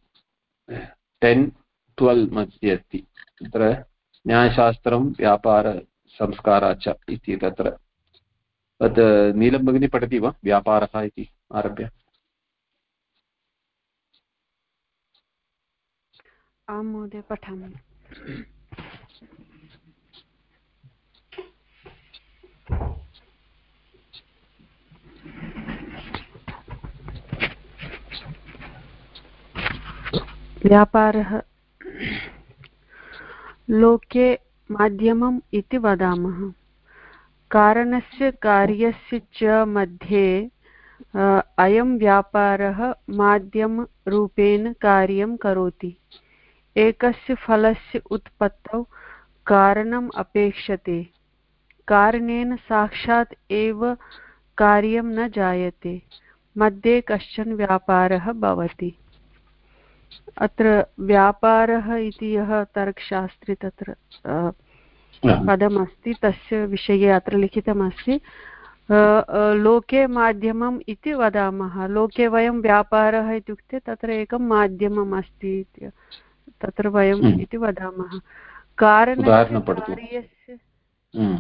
Speaker 1: टेन् ट्वेल्व् मध्ये अस्ति। तत्र न्यायशास्त्रं व्यापारसंस्कारः च इति तत्र। तत् नीलं भगिनी पठति वा? व्यापारः इति आरभ्य।
Speaker 7: आं महोदय, पठामि। व्यापारः। लोके माध्यमम् इति वदामः। कारणस्य, कार्यस्य च मध्ये अयं व्यापारः माध्यमरूपेण कार्यं करोति। एकस्य फलस्य उत्पत्तौ कारणम् अपेक्षते। कारणेन साक्षात् एव कार्यं न जायते। मध्ये कश्चन व्यापारः भवति। अत्र व्यापारः इति यः तर्कशास्त्रे तत्र पदमस्ति तस्य विषये अत्र लिखितमस्ति। लोके माध्यमम् इति वदामः। लोके वयं व्यापारः इत्युक्ते तत्र एकं माध्यमम् अस्ति तत्र वयम् हम्म। इति वदामः। कारणस्य हम्म।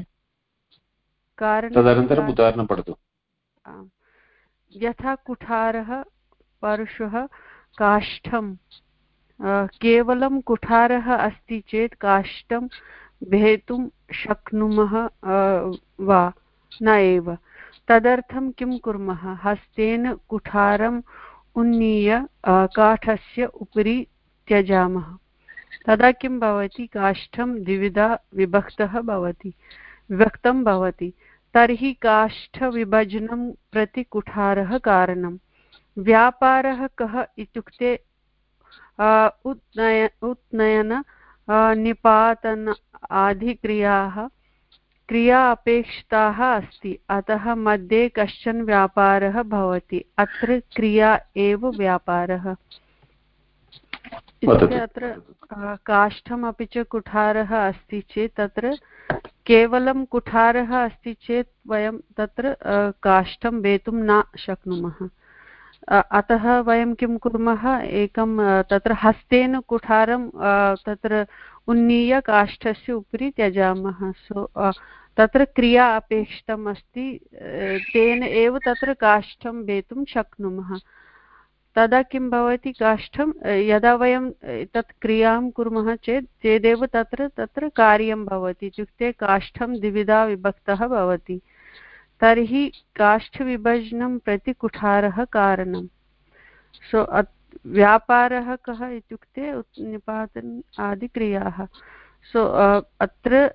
Speaker 7: यथा कुठारः परशुः काष्ठं। केवलं कुठारः अस्ति चेत् काष्ठं भेतुं शक्नुमः वा, न एव। तदर्थं किं कुर्मः? हस्तेन कुठारम् उन्नीय काठस्य उपरि त्यजामः। तदा किं भवति? काष्ठं द्विविधा विभक्तः भवति। विभक्तं भवति। तर्हि काष्ठविभजनं प्रति कुठारः कारणं व्यापारः कः इत्युक्ते उत्नय उत्नयन निपातन आदिक्रियाः क्रिया अपेक्षिताः अस्ति। अतः मध्ये कश्चन व्यापारः भवति। अत्र क्रिया एव व्यापारः। अत्र काष्ठमपि च कुठारः अस्ति चेत् तत्र केवलं कुठारः अस्ति चेत् वयं तत्र काष्ठं वेतुं न शक्नुमः। अतः वयं किं कुर्मः, एकं तत्र हस्तेन कुठारं तत्र उन्नीय काष्ठस्य उपरि त्यजामः। सो तत्र क्रिया अपेक्षितम् अस्ति तेन एव तत्र काष्ठं वेतुं शक्नुमः। तदा किं भवति काष्ठं? यदा वयं तत् क्रियाँ कुर्मः चेत्, चेदेव तत्र तत्र कार्यं भवति, इत्युक्ते काष्ठं द्विविधा विभक्तः भवति। तर्हि काष्ठविभजनं प्रति कुठारः कारणं सो व्यापारः कः इत्युक्ते निपातन आदिक्रियाः। सो अत्र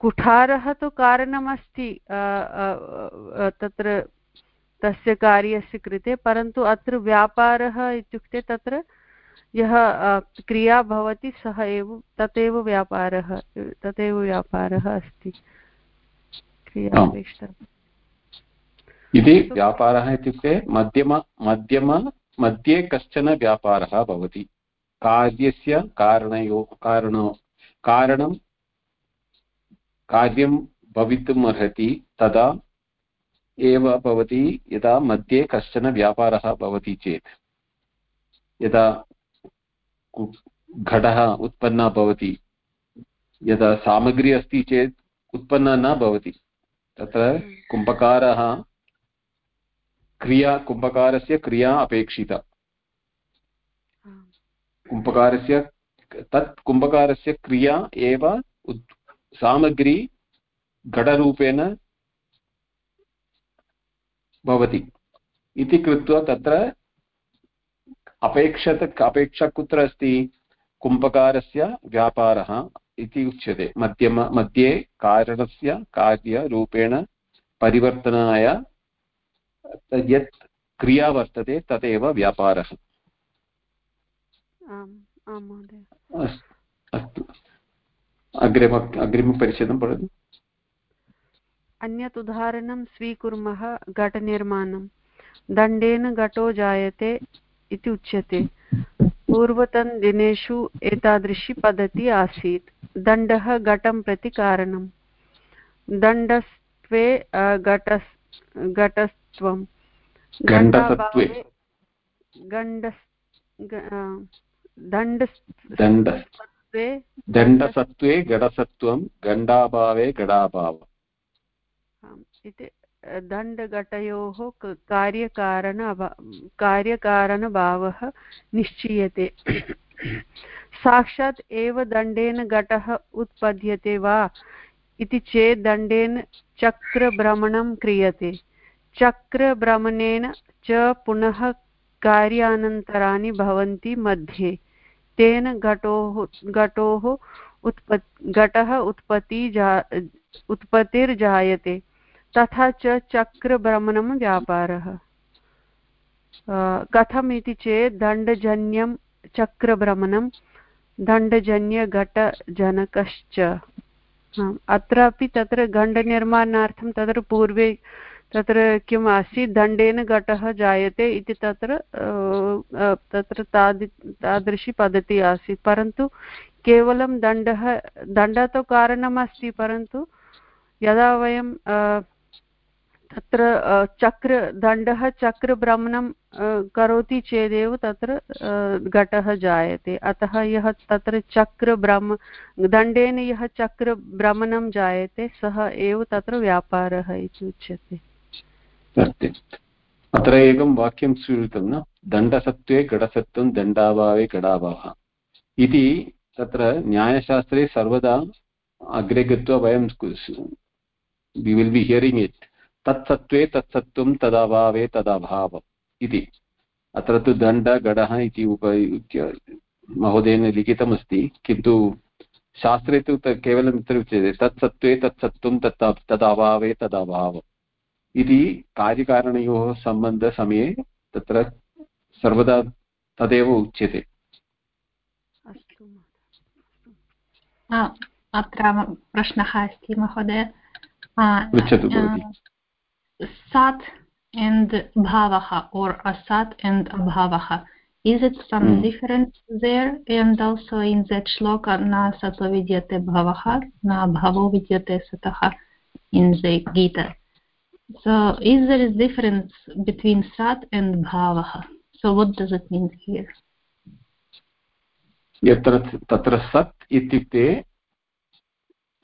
Speaker 7: कुठारः तु कारणमस्ति तत्र तस्य कार्यस्य कृते, परन्तु अत्र व्यापारः इत्युक्ते तत्र यः क्रिया भवति सः एव, तदेव व्यापारः तदेव व्यापारः अस्ति।
Speaker 1: इति व्यापारः इत्युक्ते मध्यम मध्यम मध्ये कश्चन व्यापारः भवति। कार्यस्य कारणयो कारणो कारणं कार्यं भवितुम् अर्हति तदा एव भवति यदा मध्ये कश्चन व्यापारः भवति चेत्। यदा घटः उत्पन्नः भवति यदा सामग्री अस्ति चेत् उत्पन्ना न भवति। तत्र कुम्भकारः क्रिया, कुम्भकारस्य क्रिया अपेक्षिता। कुम्भकारस्य, तत् कुम्भकारस्य क्रिया एव सामग्री घटरूपेण भवति। इति कृत्वा तत्र अपेक्षत, अपेक्षा कुत्र अस्ति? कुम्भकारस्य व्यापारः। इति उच्यते। मध्यम मध्ये कारणस्य कार्यरूपेण परिवर्तनाय यत् क्रिया वर्तते तदेव व्यापारः। अस्तु। अग्रिम अग्रिमपरिच्छेदं पठतु।
Speaker 7: अन्यत् उदाहरणं स्वीकुर्मः घटनिर्माणं। दण्डेन घटो जायते इति उच्यते। पूर्वतनदिनेषु एतादृशी पद्धतिः आसीत्। दण्डः घटं प्रति कारणं दण्डस्त्वे घट घटस्त्वं।
Speaker 1: दण्डसत्वे। दण्डसत्वे गडसत्वं गण्डाभावे गडाभाव
Speaker 7: इति दण्डघटयोः कार्यकारण कार्यकारणभावः निश्चीयते। साक्षात् एव दण्डेन घटः उत्पद्यते वा इति चेत् दण्डेन चक्रभ्रमणं क्रियते। चक्रभ्रमणेन च पुनः कार्यानन्तराणि भवन्ति मध्ये। तेन घटोः घटोः उत्पत्, घटः उत्पत्ति जा, उत्पत्तिर्जायते। तथा च चक्रभ्रमणं व्यापारः। कथम् इति चेत् दण्डजन्यं चक्रभ्रमणं, दण्डजन्यघटजनकश्च। अत्रापि तत्र गण्डनिर्माणार्थं तत्र पूर्वे तत्र किम् आसीत्, दण्डेन घटः जायते इति तत्र तत्र तादृ, तादृशी पद्धतिः आसीत्। परन्तु केवलं दण्डः दण्डः तु कारणमस्ति, परन्तु यदा वयं तत्र चक्र, दण्डः चक्रभ्रमणं करोति चेदेव तत्र घटः जायते। अतः यः तत्र चक्रभ्रम, दण्डेन यः चक्रभ्रमणं जायते, सः एव तत्र व्यापारः इति उच्यते।
Speaker 1: अत्र एकं वाक्यं स्वीकृतं न? दण्डसत्त्वे घटसत्त्वं दण्डाभावे घटाभावः इति तत्र न्यायशास्त्रे सर्वदा अग्रे गत्वा वयं we will be hearing it तत्सत्त्वे तत्सत्त्वं तदभावे तदभाव इति। अत्र तु दण्डगडः इति उपयुज्य महोदयेन लिखितमस्ति किन्तु शास्त्रे तु केवलं तत्र उच्यते तत्सत्त्वे तत्सत्त्वं तत् तदभावे तदभाव इति कार्यकारणयोः सम्बन्धसमये तत्र सर्वदा तदेव उच्यते।
Speaker 4: अत्र प्रश्नः अस्ति महोदय।
Speaker 1: सात्
Speaker 4: and bhavaha or asat and abhavaha is it some mm. difference there and also in that shloka na sato vidyate bhavaha na bhavo vidyate satah in the gita so is there a difference between sat and bhavaha so what does it mean here
Speaker 1: यत्र तत्र सत् इत्युक्ते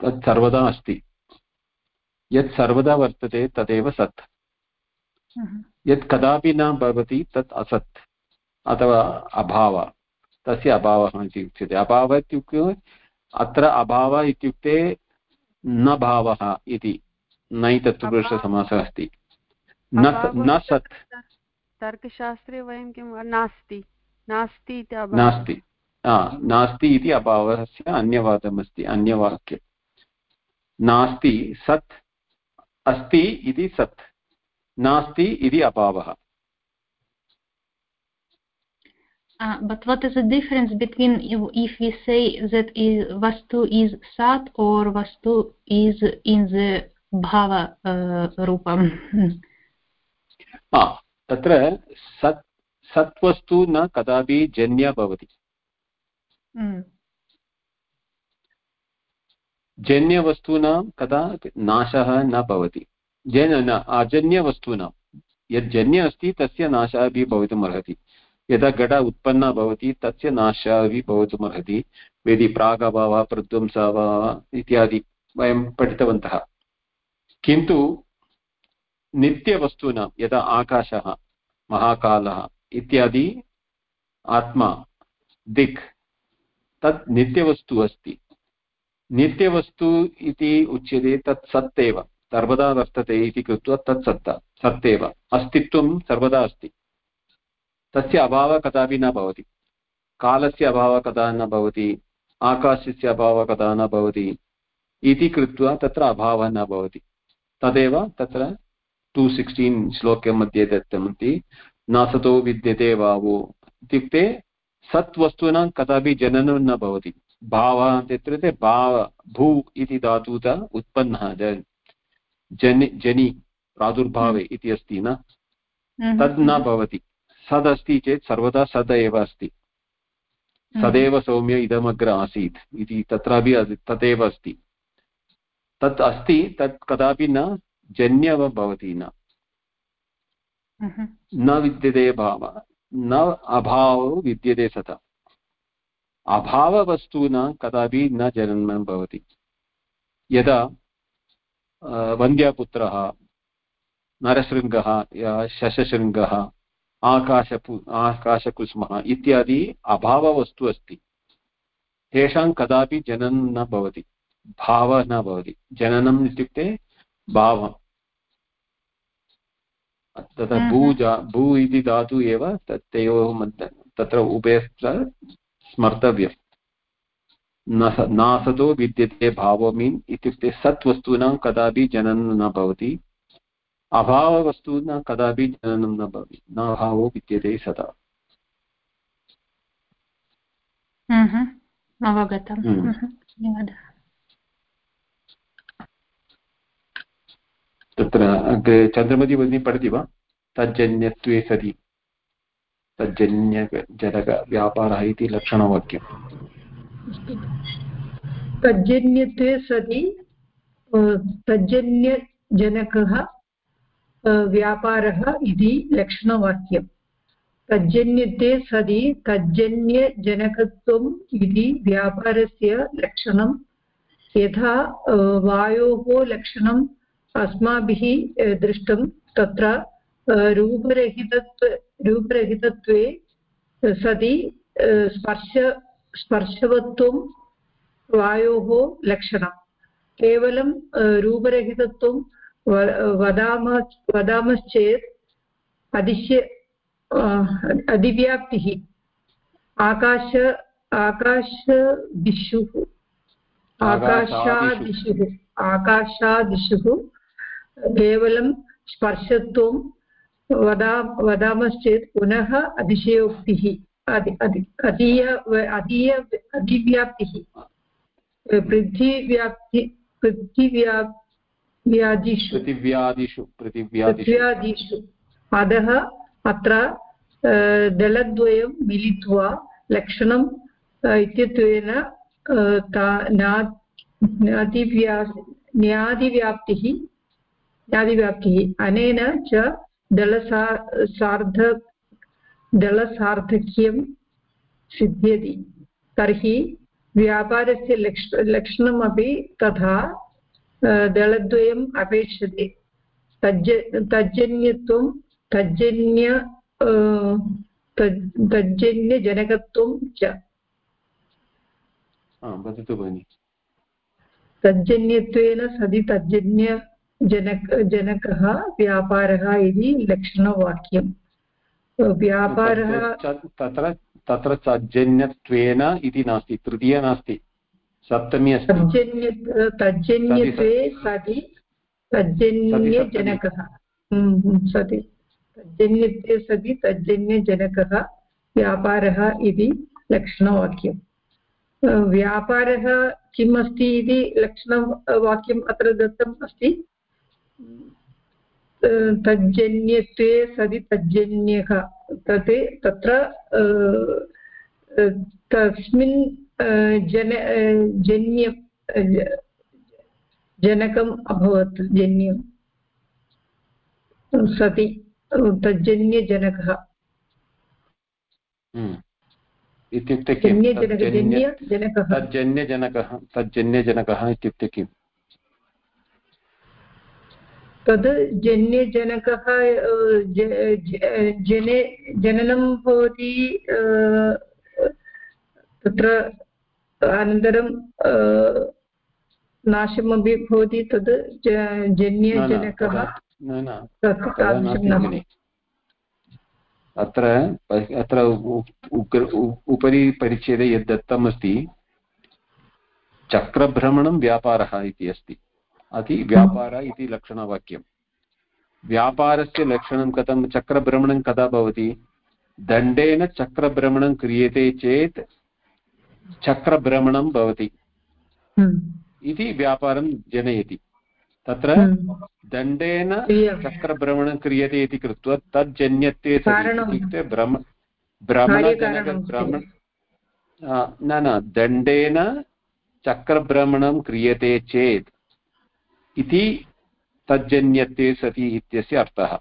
Speaker 1: तत् सर्वदा अस्ति यत् सर्वदा वर्तते तदेव सत्। यत् कदापि न भवति तत् असत् अथवा अभाव। तस्य अभावः इति उच्यते अभावः इत्युक्ते अत्र अभावः इत्युक्ते न भावः इति नै तत्पुरुषसमासः अस्ति। न सत्।
Speaker 7: तर्कशास्त्रे वयं किं नास्ति। नास्ति इति
Speaker 1: नास्ति। नास्ति इति अभावस्य अन्यवादमस्ति अन्यवाक्यं नास्ति सत् अस्ति इति सत् नास्ति इति अभावः
Speaker 4: Uh, but what is the difference between if we say that is, vastu is sat or vastu is in the bhava uh, rupam
Speaker 1: ah tatra sat sat vastu na kadapi janya bhavati mm. जन्यवस्तूनां कदा नाशः न भवति। जन न अजन्यवस्तूनां यद् जन्य अस्ति, तस्य नाशः अपि भवितुम् अर्हति। यदा घट उत्पन्ना भवति, तस्य नाशः अपि भवितुम् अर्हति। यदि प्रागभावः प्रध्वंसभावः इत्यादि वयं पठितवन्तः। किन्तु नित्यवस्तूनां, यदा आकाशः, महाकालः इत्यादि, आत्मा, दिक् तत् नित्यवस्तु अस्ति। नित्यवस्तु इति उच्यते तत् सत् एव सर्वदा वर्तते इति कृत्वा तत् सत्ता, सत्येव। अस्तित्वं सर्वदा अस्ति। तस्य अभावः कदापि न भवति। कालस्य अभावः कदा न भवति, आकाशस्य अभावः कदा न भवति इति कृत्वा तत्र अभावः न भवति। तदेव तत्र टु सिक्स्टीन् श्लोके मध्ये दत्तमस्ति नासतो विद्यते वावो इत्युक्ते सत् वस्तूनां कदापि जननं न भवति। भावः इत्युक्ते भाव भू इति धातुतः उत्पन्नः जनि जनि प्रादुर्भावे हम्म। इति अस्ति न? हम्म। तद् न भवति। सदस्ति चेत् सर्वदा सद एव अस्ति। हम्म। सदैव सौम्य इदमग्र आसीत् इति तत्रापि तदेव अस्ति। तत् अस्ति तत् कदापि न जन्यव भवति न। न विद्यते भाव। न अभावो विद्यते सदा अभाववस्तूना कदापि न जन्म भवति। यदा वन्द्यपुत्रः नरशृङ्गः शशशृङ्गः आकाशपु आकाशकुसुमः इत्यादि अभाववस्तु अस्ति। तेषां कदापि जननं न भवति भावः न भवति। जननम् इत्युक्ते भावम् तत्र भू जा भू इति धातु एव तत् तयोः मध्ये तत्र उभयत्र स्मर्तव्यम्। नासतो विद्यते भावमीन् इत्युक्ते सत् वस्तूनां कदापि जननं न भवति अभाववस्तूनां कदापि जननं न भवति न अभावो विद्यते सदा।
Speaker 4: अवगतम्। धन्यवादः।
Speaker 1: तत्र अग्रे चन्द्रमती भगिनी पठति वा? तज्जन्यत्वे सति। तज्जन्यजनकव्यापारः इति लक्षणवाक्यम्
Speaker 8: तज्जन्यत्वे सति तज्जन्यजनकः व्यापारः इति लक्षणवाक्यं तज्जन्यते सति, तज्जन्यजनकत्वम् इति व्यापारस्य लक्षणं यथा वायोः लक्षणम् अस्माभिः दृष्टं तत्र रूपरहितत्व रूपरहितत्वे सति स्पर्श स्पर्शवत्वं वायोः लक्षणं केवलं रूपरहितत्वं वदामः वदामश्चेत् अधिश्य अधिव्याप्तिः आकाश आकाशदिशुः आकाशादिशुः आकाशादिशुः केवलं स्पर्शत्वं वदा वदामश्चेत् पुनः अधिशयोक्तिः अधीय अधीय अधिव्याप्तिः पृथिव्याप्ति पृथिव्यादिषु
Speaker 1: पृथिव्यादिषु। पृथिव्यादिषु
Speaker 8: अधः अत्र दलद्वयं मिलित्वा लक्षणं इत्यत्वेन न्यादिव्याप्तिः न्यादिव्याप्तिः अनेन च दलसा सार्ध दलसार्धक्यं सिद्ध्यति। तर्हि व्यापारस्य लक्ष लक्षणमपि तथा दलद्वयम् अपेक्षते। तज्ज तज्जन्यत्वं तज्जन्य तज्जन्यजनकत्वं च।
Speaker 1: वदतु भगिनि।
Speaker 8: तज्जन्यत्वेन सति तज्जन्यजनक जनकः व्यापारः इति लक्षणवाक्यम्। व्यापारः
Speaker 1: तत्र तत्र इति नास्ति तृतीय नास्ति सप्तमी अस्ति।
Speaker 8: तज्जन्य तज्जन्यत्वे सति तज्जन्यजनकः। हम्म, हम्म, सति। तज्जन्यत्वे सति तज्जन्यजनकः व्यापारः इति लक्षणवाक्यम्। व्यापारः किम् अस्ति इति लक्षणवाक्यम् अत्र दत्तम् अस्ति? तज्जन्यत्वे सति तज्जन्यः तत् तत्र तस्मिन् जन जन्य जनकम् अभवत् जन्यं सति तज्जन्यजनकः
Speaker 1: हम्म। इत्युक्ते
Speaker 8: तज्जन्यजनकः
Speaker 1: तज्जन्यजनकः इत्युक्ते किम्?
Speaker 8: तद् जन्यजनकः जने जननं भवति तत्र अनन्तरं नाशमपि भवति तद् जन्यजनकः
Speaker 1: अत्र अत्र उपरि परिच्छेदे यद् दत्तमस्ति चक्रभ्रमणं व्यापारः इति अस्ति। अति व्यापार इति लक्षणवाक्यं व्यापारस्य लक्षणं कथं? चक्रभ्रमणं कदा भवति? दण्डेन चक्रभ्रमणं क्रियते चेत् चक्रभ्रमणं भवति।
Speaker 8: हम्म।
Speaker 1: इति व्यापारं जनयति। तत्र
Speaker 8: हम्म।
Speaker 1: दण्डेन चक्रभ्रमणं क्रियते इति कृत्वा तज्जन्यत्वे इत्युक्ते भ्रम भ्रमणजनकभ्रमण न न दण्डेन चक्रभ्रमणं क्रियते चेत् इति तज्जन्यत्वे सति इत्यस्य अर्थः।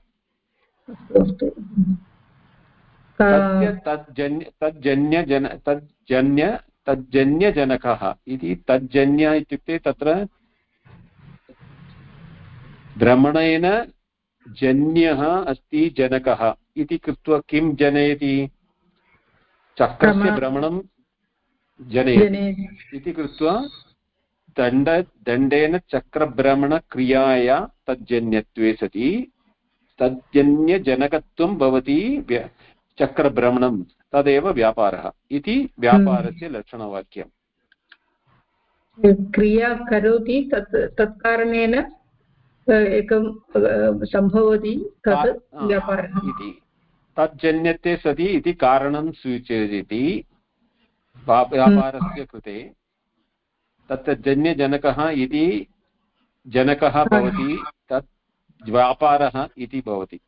Speaker 1: तज्जन्य तज्जन्यजन तज्जन्य तज्जन्यजनकः इति तज्जन्य इत्युक्ते तत्र भ्रमणेन जन्यः अस्ति जनकः इति कृत्वा किं जनयति? चक्रस्य भ्रमणं जनयति। इति कृत्वा दण्ड दण्डेन चक्रभ्रमणक्रियाया तज्जन्यत्वे सति। तज्जन्यजनकत्वं भवति चक्रभ्रमणं तदेव व्यापारः। इति व्यापारस्य लक्षणवाक्यम्।
Speaker 8: क्रिया करोति तत् तत्कारणेन एकं सम्भवति तत् व्यापारः।
Speaker 1: इति। तज्जन्यते सति इति कारणं सूचयति। व्यापारस्य कृते। तत्र जन्यजनकः इति जनकः भवति तत् व्यापारः इति भवति।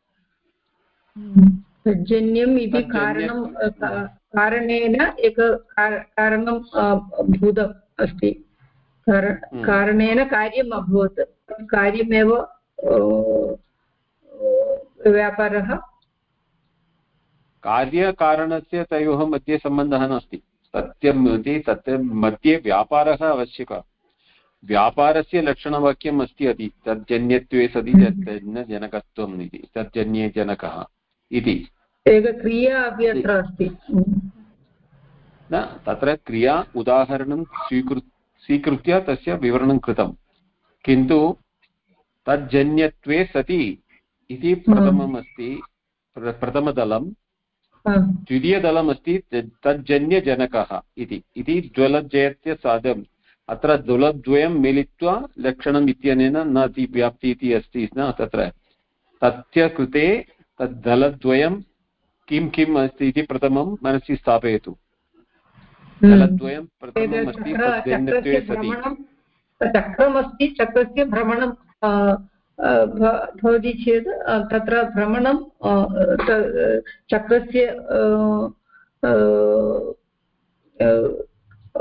Speaker 8: जन्यम् इति कारणं कारणेन एक कारणं भूतम् अस्ति। हम्म। कारणेन कार्यम् अभवत्। कार्यमेव व्यापारः।
Speaker 1: कार्यकारणस्य तयोः मध्ये सम्बन्धः नास्ति। सत्यं भवति तत् मध्ये व्यापारः आवश्यकः। व्यापारस्य लक्षणवाक्यम् अस्ति अति। तज्जन्यत्वे सति जनकत्वम् इति। तज्जन्ये जनकः इति।
Speaker 8: एकक्रिया अपि अत्र अस्ति।
Speaker 1: न तत्र क्रिया उदाहरणं स्वीकृ स्वीकृत्य तस्य विवरणं कृतं किन्तु तज्जन्यत्वे सति इति प्रथमम् अस्ति। प्रथमदलं। द्वितीयदलम् अस्ति तज्जन्यजनकः इति. इति द्वलजयस्य साधम्. अत्र दुलद्वयं मिलित्वा लक्षणम् इत्यनेन न व्याप्ति इति अस्ति न तत्र. तस्य कृते तद्दलद्वयं किं किम् अस्ति इति प्रथमं मनसि स्थापयतु. दलद्वयं प्रथमम् अस्ति
Speaker 8: चक्रमस्ति चक्रस्य भ्रमणं भवति चेत् तत्र भ्रमणं चक्रस्य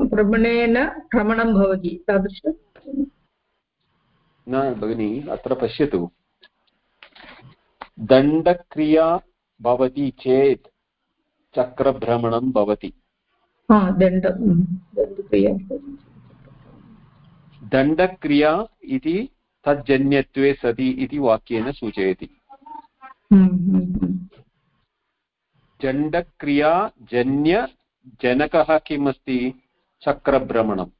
Speaker 8: भ्रमणेन भ्रमणं भवति। तादृश?
Speaker 1: न भगिनि अत्र पश्यतु। दण्डक्रिया भवति चेत् चक्रभ्रमणं भवति। दण्डक्रिया इति तज्जन्यत्वे सति इति वाक्येन सूचयति। दण्डक्रिया जन्यजनकः किम् अस्ति चक्रभ्रमणं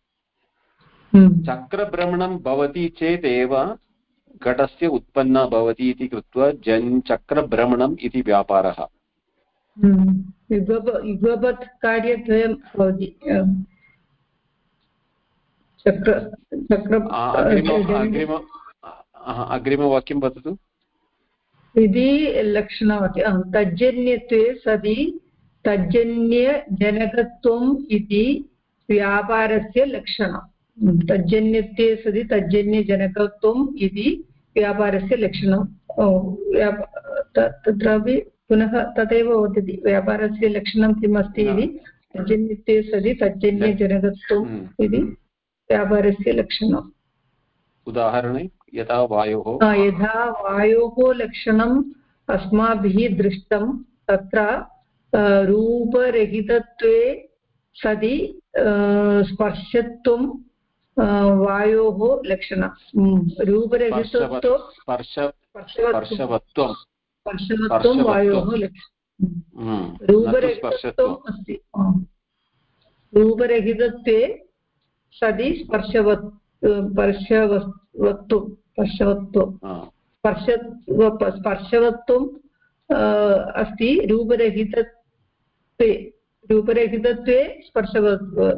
Speaker 1: चक्रभ्रमणं भवति चेत् एव घटस्य उत्पन्ना भवति इति कृत्वा जन् चक्रभ्रमणम् इति व्यापारः।
Speaker 8: युगपत् कार्यद्वयं भवति।
Speaker 1: अग्रिमवाक्यं वदतु।
Speaker 8: इति लक्षणमस्ति तज्जन्यत्वे सति तज्जन्यजनकत्वम् इति व्यापारस्य लक्षणं। तज्जन्यत्वे सति तज्जन्यजनकत्वम् इति व्यापारस्य लक्षणं। तत्रापि पुनः तथैव वदति व्यापारस्य लक्षणं किम् अस्ति इति तज्जन्यत्वे सति तज्जन्यजनकत्वम्। इति। व्यापारस्य लक्षणम्
Speaker 1: उदाहरणे यथा वायोः
Speaker 8: यथा वायोः लक्षणम् अस्माभिः दृष्टं तत्र रूपरहितत्वे सति स्पर्शत्वं वायोः लक्षणं। रूपरहितत्व
Speaker 1: स्पर्शवत्वं।
Speaker 8: स्पर्शवत्वं। वायोः लक्षणं। रूपरहितत्वम् अस्ति। रूपरहितत्वे सति स्पर्शवत् स्पर्शवत्वं स्पर्शवत्वं स्पर्श स्पर्शवत्वं अस्ति रूपरहितत्वे रूपरहितत्वे स्पर्शवत्वं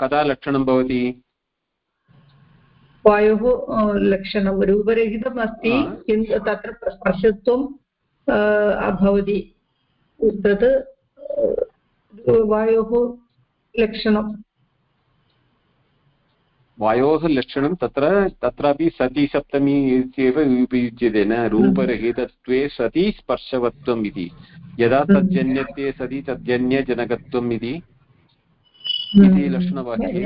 Speaker 1: कदा लक्षणं भवति?
Speaker 8: वायोः लक्षणं रूपरहितम् अस्ति किन्तु तत्र स्पर्शत्वं भवति तत् वायोः लक्षणं
Speaker 1: वायोः लक्षणं तत्र तत्रापि सति सप्तमी इत्येव उपयुज्यते न रूपरहितत्वे सति स्पर्शवत्वम् इति यदा तज्जन्यत्वे सति तज्जन्यजनकत्वम् इति इति लक्षणवाक्ये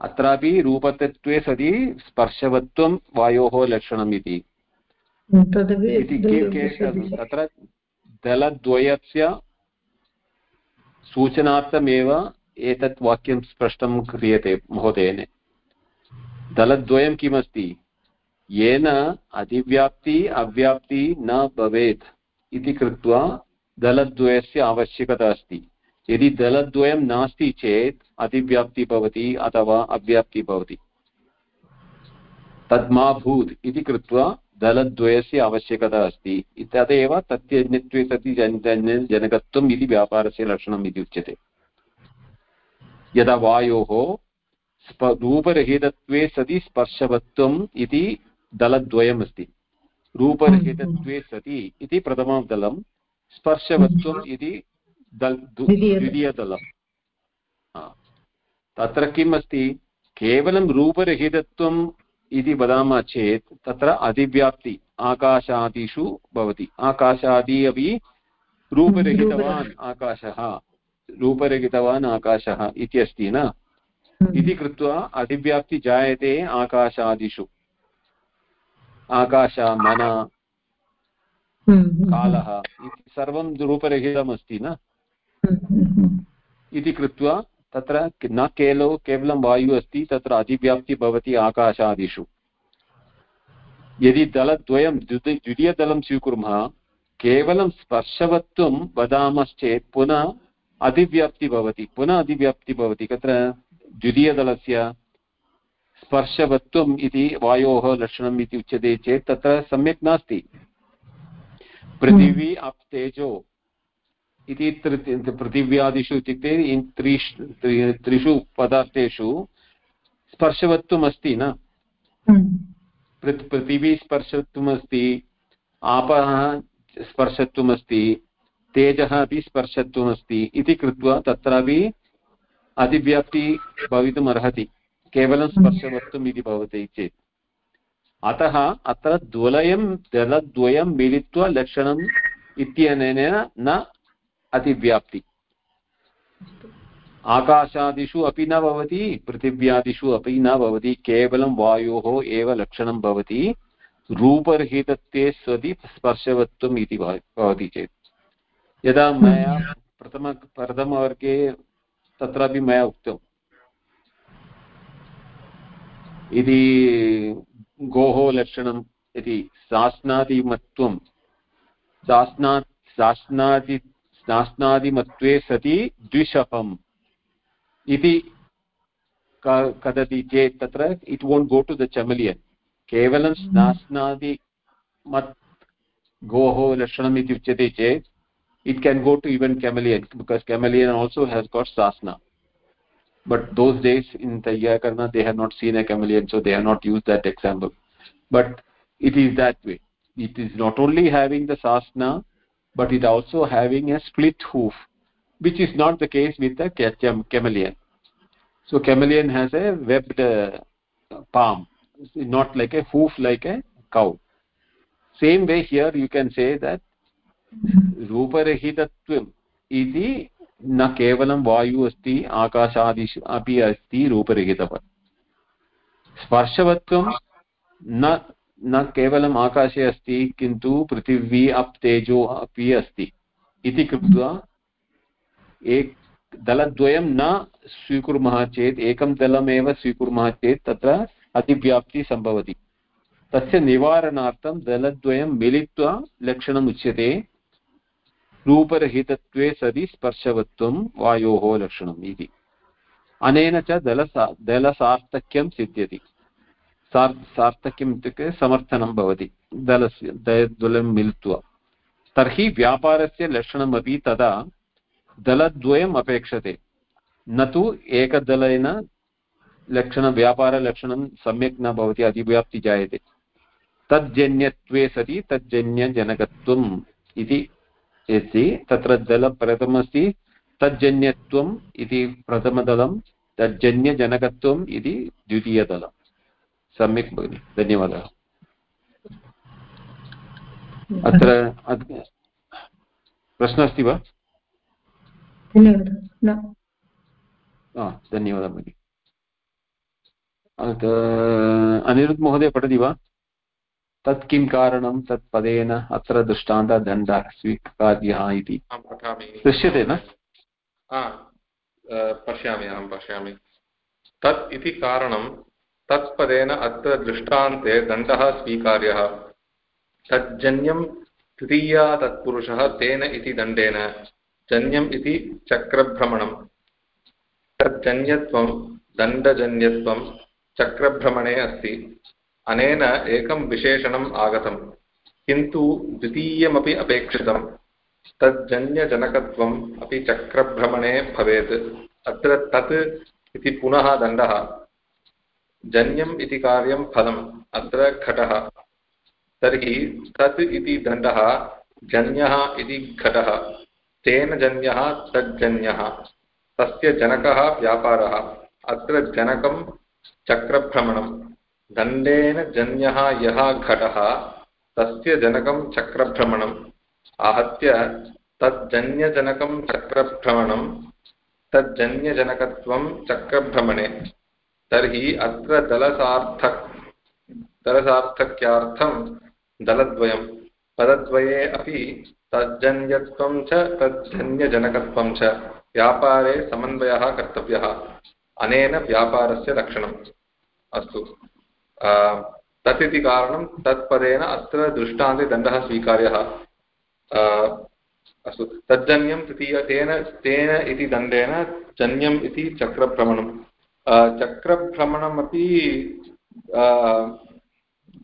Speaker 1: अत्रापि रूपतत्वे सति स्पर्शवत्वं वायोः लक्षणम् इति तत्र दलद्वयस्य सूचनार्थमेव एतत् वाक्यं स्पष्टं क्रियते महोदयेन दलद्वयं किमस्ति? येन अधिव्याप्ति अव्याप्ति न भवेत् इति कृत्वा दलद्वयस्य आवश्यकता अस्ति। यदि दलद्वयं नास्ति चेत् अधिव्याप्ति भवति अथवा अव्याप्ति भवति। तद्मा भूत् इति कृत्वा दलद्वयस्य आवश्यकता अस्ति। तदेव तत्यन्यत्वे सति जनकत्वम् इति व्यापारस्य लक्षणम् इति उच्यते। यदा वायोः रूपरहितत्वे सति स्पर्शवत्वम् इति दलद्वयम् अस्ति। रूपरहितत्वे सति इति प्रथमं दलं स्पर्शवत्वम् इति द्वितीयदलम् तत्र किम् अस्ति? केवलं रूपरहितत्वं इति वदामः चेत् तत्र अधिव्याप्ति आकाशादिषु भवति आकाशादि अपि रूपरहितवान् आकाशः रूपरहितवान् आकाशः इति अस्ति न हम्म। इति कृत्वा अधिव्याप्ति जायते आकाशादिषु आकाश मन हम्म। कालः इति सर्वं रूपरहितमस्ति न हम्म। इति कृत्वा तत्र न केलो, केवलं वायुः अस्ति, तत्र अधिव्याप्तिः भवति आकाशादिषु। यदि दलद्वयं द्वितीयदलं स्वीकुर्मः, केवलं स्पर्शवत्वं वदामश्चेत् पुनः अधिव्याप्तिः भवति। पुनः अधिव्याप्तिः भवति। तत्र द्वितीयदलस्य स्पर्शवत्वम् इति वायोः लक्षणम् इति उच्यते चेत् तत्र सम्यक् नास्ति। पृथिवी अप् तेजो। इति पृथिव्यादिषु इत्युक्ते त्रिष् त्रिषु पदार्थेषु स्पर्शवत्वम् अस्ति न? हम्म। पृथिवी स्पर्शत्वमस्ति आपः स्पर्शत्वमस्ति तेजः अपि स्पर्शत्वमस्ति इति कृत्वा तत्रापि अतिव्याप्ति भवितुम् अर्हति केवलं स्पर्शवत्वम् इति भवति चेत्। अतः अत्र द्वलयं जलद्वयं मिलित्वा लक्षणम् इत्यनेन न अतिव्याप्ति। आकाशादिषु अपि न भवति, पृथिव्यादिषु अपि न भवति, केवलं वायोः एव लक्षणं भवति, रूपरहितत्वे सति स्पर्शवत्वम् इति भवति चेत्। यदा मया प्रथम, प्रथमवर्गे तत्रापि मया उक्तम्। इति गोः लक्षणम् इति शास्नादिमत्वं, शास्ना शास्नादि स्नास्नादिमत्वे सति द्विशपम् इति कथति चेत् तत्र it won't go to the chameleon केवलं mm-hmm. स्नास्नादिमत् गोः लक्षणम् इति उच्यते चेत् it can go to even chameleon because chameleon also has got स्नास्ना but those days in तय्याकर्ण they have not seen a chameleon so they have not used that example but it is that way it is not only having the सास्ना but it also having a split hoof which is not the case with the chameleon so chameleon has a webbed uh, palm it's not like a hoof like a cow same way here you can say that रूपरहितत्वम् इति न केवलं वायुः अस्ति आकाशादिषु अपि अस्ति रूपरहितवत् स्पर्शवत्वं न न केवलम् आकाशे अस्ति, किन्तु पृथिवी अप् तेजो अपि अस्ति। इति कृत्वा एक दलद्वयं न स्वीकुर्मः चेत्, एकं दलमेव स्वीकुर्मः चेत् तत्र अतिव्याप्तिः सम्भवति। तस्य निवारणार्थं दलद्वयं मिलित्वा लक्षणम् उच्यते। रूपरहितत्वे सति स्पर्शवत्वं वायोः लक्षणम् इति। अनेन च दलसा, दलसार्थक्यं सिद्ध्यति। सार्, सार्थक्यम् इत्युक्ते समर्थनं भवति। दलस्य दलं मिलित्वा। तर्हि व्यापारस्य लक्षणमपि तदा दलद्वयम् अपेक्षते। न तु एकदलेन लक्षणव्यापारलक्षणं सम्यक् न भवति, अतिव्याप्ति जायते। तज्जन्यत्वे सति, तज्जन्यजनकत्वम् इति अस्ति तत्र दलं प्रथमस्ति तज्जन्यत्वम् इति प्रथमदलं, तज्जन्यजनकत्वम् इति द्वितीयदलं। सम्यक् भगिनि धन्यवादः। अत्र प्रश्नः अस्ति वा? धन्यवादः। भगिनि। अनिरुद्ध महोदय पठति वा? तत् किं कारणं? तत् पदेन अत्र दृष्टान्तदण्डः स्वीकार्यः इति। दृश्यते न?
Speaker 5: पश्यामि अहं पश्यामि। तत् इति कारणं तत्पदेन अत्र दृष्टान्ते दण्डः स्वीकार्यः। तज्जन्यं तृतीया तत्पुरुषः तेन इति दण्डेन। जन्यम् इति चक्रभ्रमणं तज्जन्यत्वं दण्डजन्यत्वं चक्रभ्रमणे अस्ति। अनेन एकं विशेषणम् आगतं किन्तु द्वितीयमपि अपेक्षितं तज्जन्यजनकत्वम् अपि चक्रभ्रमणे भवेत्। अत्र तत् इति पुनः दण्डः। जन्यम् इति कार्यं फलम्। अत्र घटः। तर्हि तत् इति दण्डः जन्यः इति घटः। तेन जन्यः तज्जन्यः तस्य जनकः व्यापारः। अत्र जनकं चक्रभ्रमणं दण्डेन जन्यः यः घटः, तस्य जनकं चक्रभ्रमणम्। आहत्य तज्जन्यजनकं चक्रभ्रमणं तज्जन्यजनकत्वं चक्रभ्रमणे। तर्हि अत्र दलसार्थक्। दलसार्थक्यार्थं दलद्वयं। पदद्वये अपि तज्जन्यत्वं च, तज्जन्यजनकत्वं च। व्यापारे समन्वयः कर्तव्यः। अनेन व्यापारस्य लक्षणम्। अस्तु। तत् इति कारणं तत्पदेन अत्र दृष्टान्ते दण्डः स्वीकार्यः। अस्तु। तज्जन्यं तृतीय तेन तेन इति दण्डेन जन्यम् इति चक्रभ्रमणं चक्रभ्रमणमपि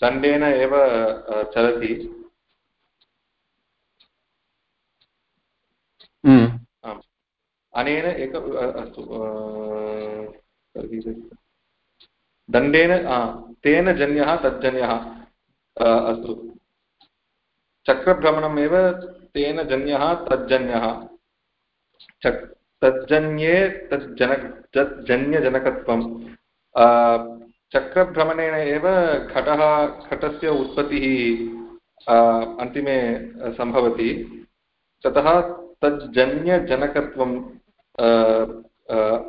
Speaker 5: दण्डेन एव चलति। हम्म। अनेन एक अस्तु दण्डेन तेन जन्यः तज्जन्यः अस्तु। चक्रभ्रमणमेव तेन जन्यः तज्जन्यः। तज्जन्ये तज्जन तज्जन्यजनकत्वं चक्रभ्रमणेन एव घटः, घटस्य उत्पत्तिः अन्तिमे सम्भवति। ततः तज्जन्यजनकत्वं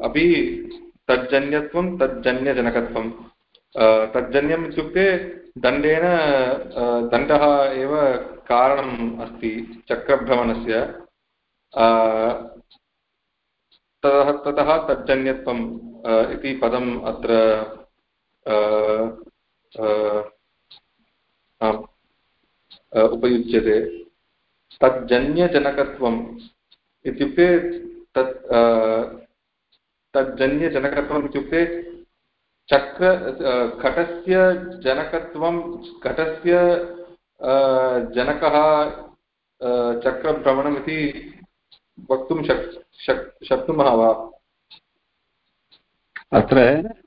Speaker 5: अपि तज्जन्यत्वं, तज्जन्यजनकत्वं। तज्जन्यम् इत्युक्ते दण्डेन दण्डः एव कारणम् अस्ति चक्रभ्रमणस्य। ततः तज्जन्यत्वम् इति पदम् अत्र उपयुज्यते। तज्जन्यजनकत्वम् इत्युक्ते तत् तज्जन्यजनकत्वम् इत्युक्ते चक्र घटस्य जनकत्वं, घटस्य जनकः चक्रभ्रमणमिति वक्तुं शक् शक् शक्नुमः वा?
Speaker 1: अत्र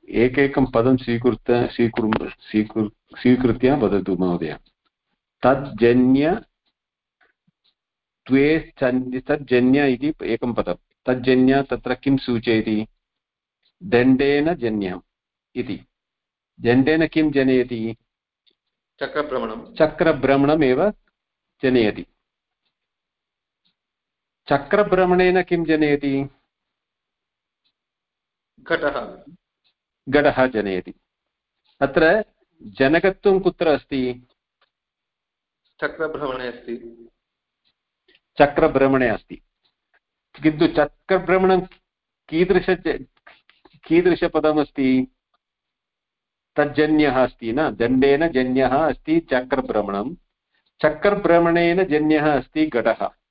Speaker 1: एकैकं पदं स्वीकृत स्वीकुर् स्वीकृ स्वीकृत्य वदतु महोदय। तज्जन्य द्वे तज्जन्य इति एकं पदं। तज्जन्य तत्र किं सूचयति? दण्डेन जन्यम् इति। दण्डेन किं जनयति?
Speaker 5: चक्रभ्रमणं
Speaker 1: चक्रभ्रमणमेव जनयति। चक्रभ्रमणेन किं जनयति?
Speaker 5: घटः।
Speaker 1: घटः जनयति। अत्र जनकत्वं कुत्र अस्ति?
Speaker 5: चक्रभ्रमणे अस्ति।
Speaker 1: चक्रभ्रमणे अस्ति। किन्तु चक्रभ्रमणं कीदृश कीदृशपदमस्ति? तज्जन्यः अस्ति न? दण्डेन जन्यः अस्ति चक्रभ्रमणं। चक्रभ्रमणेन जन्यः अस्ति घटः।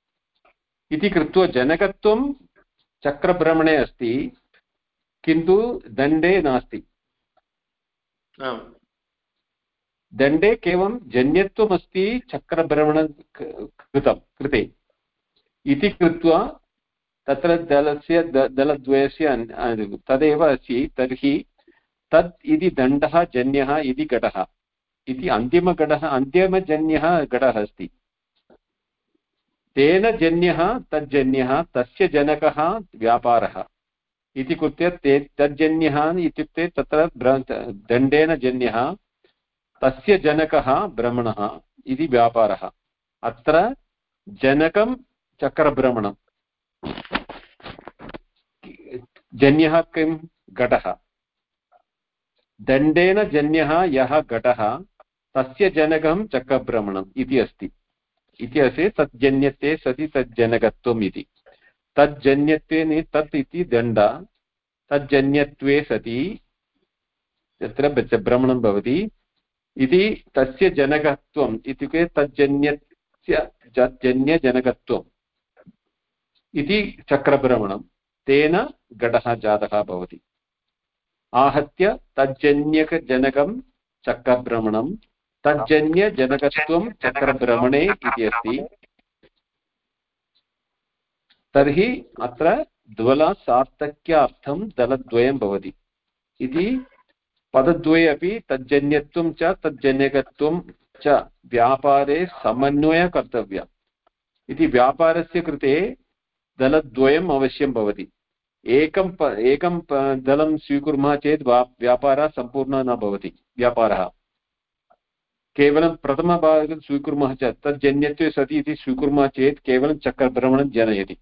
Speaker 1: इति कृत्वा जनकत्वं चक्रभ्रमणे अस्ति किन्तु दण्डे नास्ति। दण्डे केवलं जन्यत्वमस्ति चक्रभ्रमण कृतं कृते। इति कृत्वा तत्र दलस्य दलद्वयस्य तदेव अस्ति तर्हि तत् इति दण्डः जन्यः इति घटः। इति अन्तिमघटः अन्तिमजन्यः घटः अस्ति। तेन जन्यः, तज्जन्यः, तस्य जनकः, व्यापारः। इति कृत्य ते तज्जन्यः इत्युक्ते तत्र दण्डेन जन्यः, तस्य जनकः भ्रमणः इति व्यापारः। अत्र जनकं चक्रभ्रमणं जन्यः किं? घटः। दण्डेन जन्यः यः घटः, तस्य जनकं चक्रभ्रमणम् इति अस्ति। इति अस्ति तज्जन्यत्वे सति तज्जनकत्वम् इति तज्जन्यत्वे तत् इति दण्ड, तज्जन्यत्वे सति तत्र भ्रमणं भवति, इति तस्य जनकत्वम् इत्युक्ते तज्जन्यस्य जन्यजनकत्वम् इति चक्रभ्रमणं, तेन घटः जातः भवति। आहत्य तज्जन्यकजनकं चक्रभ्रमणं तज्जन्यजनकत्वं चक्रभ्रमणे इति अस्ति। तर्हि अत्र द्वलसार्थक्यार्थं दलद्वयं भवति। इति पदद्वये अपि तज्जन्यत्वं च तज्जन्यकत्वं च व्यापारे समन्वयः कर्तव्यः इति व्यापारस्य कृते दलद्वयम् अवश्यं भवति। एकं एकं दलं स्वीकुर्मः चेत् व्यापारः सम्पूर्णः न भवति। व्यापारः। केवलं प्रथमभागं स्वीकुर्मः चेत् तज्जन्यत्वे सति इति स्वीकुर्मः चेत् केवलं चक्रभ्रमणं जनयति।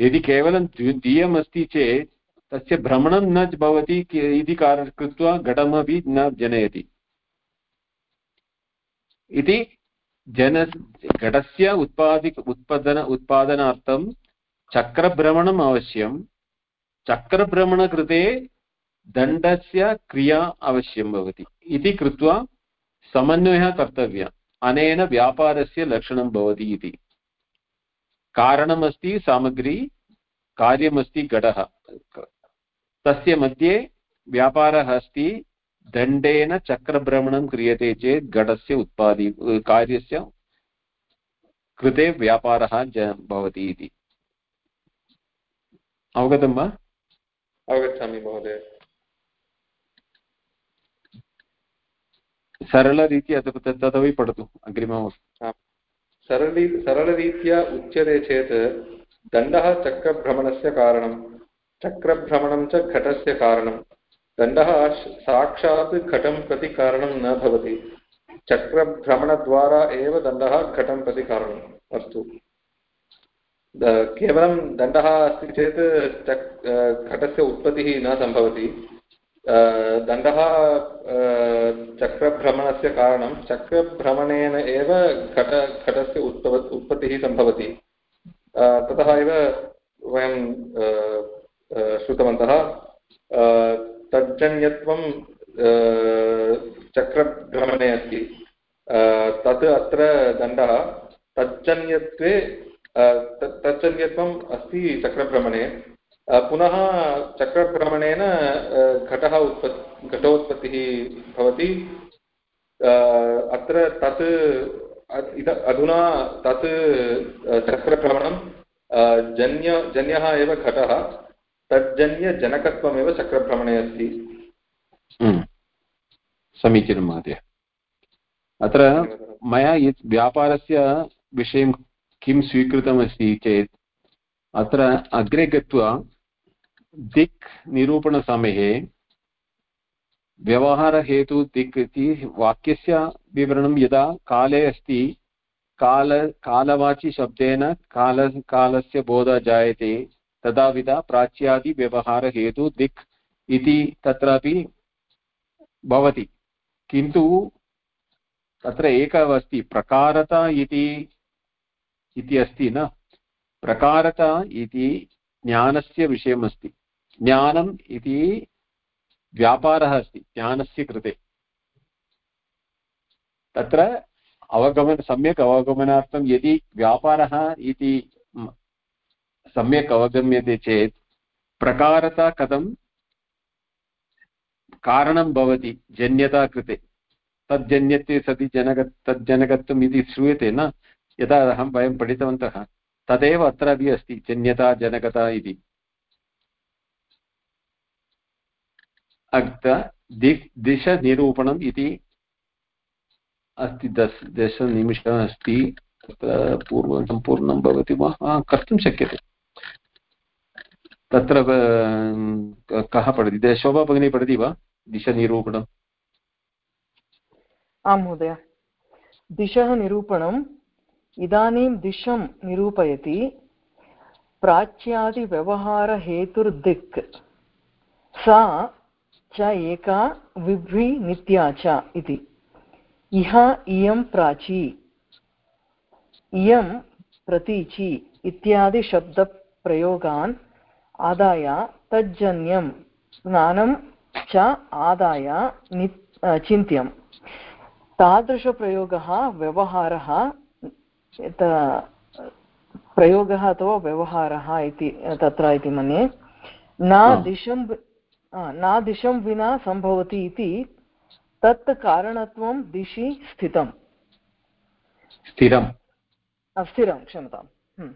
Speaker 1: यदि केवलं द्वितीयम् अस्ति चेत्, तस्य भ्रमणं न भवति इति कारणं कृत्वा घटमपि न जनयति। इति जन, घटस्य उत्पादि उत्पादन, उत्पादनार्थं चक्रभ्रमणम् अवश्यं चक्रभ्रमणकृते दण्डस्य क्रिया अवश्यं भवति। इति कृत्वा समन्वयः कर्तव्यः। अनेन व्यापारस्य लक्षणं भवति इति। कारणमस्ति सामग्री, कार्यमस्ति घटः। तस्य मध्ये व्यापारः अस्ति, दण्डेन चक्रभ्रमणं क्रियते चेत् घटस्य उत्पादि, कार्यस्य कृते व्यापारः भवति इति। अवगतं वा?
Speaker 5: अवगच्छामि महोदय।
Speaker 1: सरलरीत्या तदपि पठतु अग्रिमम्
Speaker 5: सरली सरलरीत्या उच्यते चेत् दण्डः चक्रभ्रमणस्य कारणं चक्रभ्रमणं च घटस्य कारणं दण्डः साक्षात् घटं प्रति कारणं न भवति चक्रभ्रमणद्वारा एव दण्डः घटं प्रति कारणम् अस्तु केवलं दण्डः अस्ति चेत् घटस्य उत्पत्तिः न सम्भवति दण्डः चक्रभ्रमणस्य कारणं चक्रभ्रमणेन एव घट, घटस्य उत्पव, उत्पत्तिः सम्भवति। ततः एव वयं श्रुतवन्तः। तज्जन्यत्वं चक्रभ्रमणे अस्ति। तत् अत्र दण्डः तज्जन्यत्वे तज्जन्यत्वम् अस्ति चक्रभ्रमणे। पुनः चक्रभ्रमणेन घटः उत्पत् घटोत्पत्तिः भवति। अत्र तत् इद अधुना तत् चक्रभ्रमणं जन्य जन्यः एव घटः। तज्जन्यजनकत्वमेव चक्रभ्रमणे अस्ति।
Speaker 1: समीचीनं महोदय। अत्र मया यत् व्यापारस्य विषयं किं स्वीकृतमस्ति चेत् अत्र अग्रे गत्वा दिक् निरूपणसमये व्यवहारहेतु दिक् इति वाक्यस्य विवरणं यदा काले अस्ति, काल, कालवाचिशब्देन काल, कालस्य बोधः जायते तदाविधा प्राच्यादिव्यवहारहेतु दिक् इति तत्रापि भवति। किन्तु तत्र एकः अस्ति, प्रकारता इति अस्ति न? प्रकारता इति ज्ञानस्य विषयमस्ति। ज्ञानम् इति व्यापारः अस्ति, ज्ञानस्य कृते। तत्र अवगमन, सम्यक् अवगमनार्थं यदि व्यापारः इति सम्यक् अवगम्यते चेत् प्रकारता कथं कारणं भवति जन्यता कृते। तज्जन्यते सति जनक तज्जनकत्वम् इति श्रूयते न? यदा अहं वयं पठितवन्तः, तदेव अत्रापि अस्ति जन्यता, जनकता इति। अक्त दिक् दिशनिरूपणम् इति अस्ति, दश, दशनिमिषः अस्ति, तत्र पूर्वं सम्पूर्णं भवति वा? कर्तुं शक्यते। तत्र कः पठति? शोभा भगिनी पठति वा? दिशनिरूपणम्।
Speaker 6: आं महोदय। दिशः निरूपणम् इदानीं दिशं निरूपयति प्राच्यादिव्यवहारहेतुर्दिक्। सा च एका विभ्री नित्या च इति। इह इयं प्राची इयं प्रतीचि इत्यादिशब्दप्रयोगान् आदाय तज्जन्यं ज्ञानं च आदाय नि चिन्त्यं तादृशप्रयोगः व्यवहारः प्रयोगः अथवा व्यवहारः इति तत्र इति मन्ये। न दिशं न दिशं विना सम्भवति इति तत् कारणत्वं दिशि स्थितम्।
Speaker 1: स्थिरम्।
Speaker 6: स्थिरं क्षम्यताम् हम्म।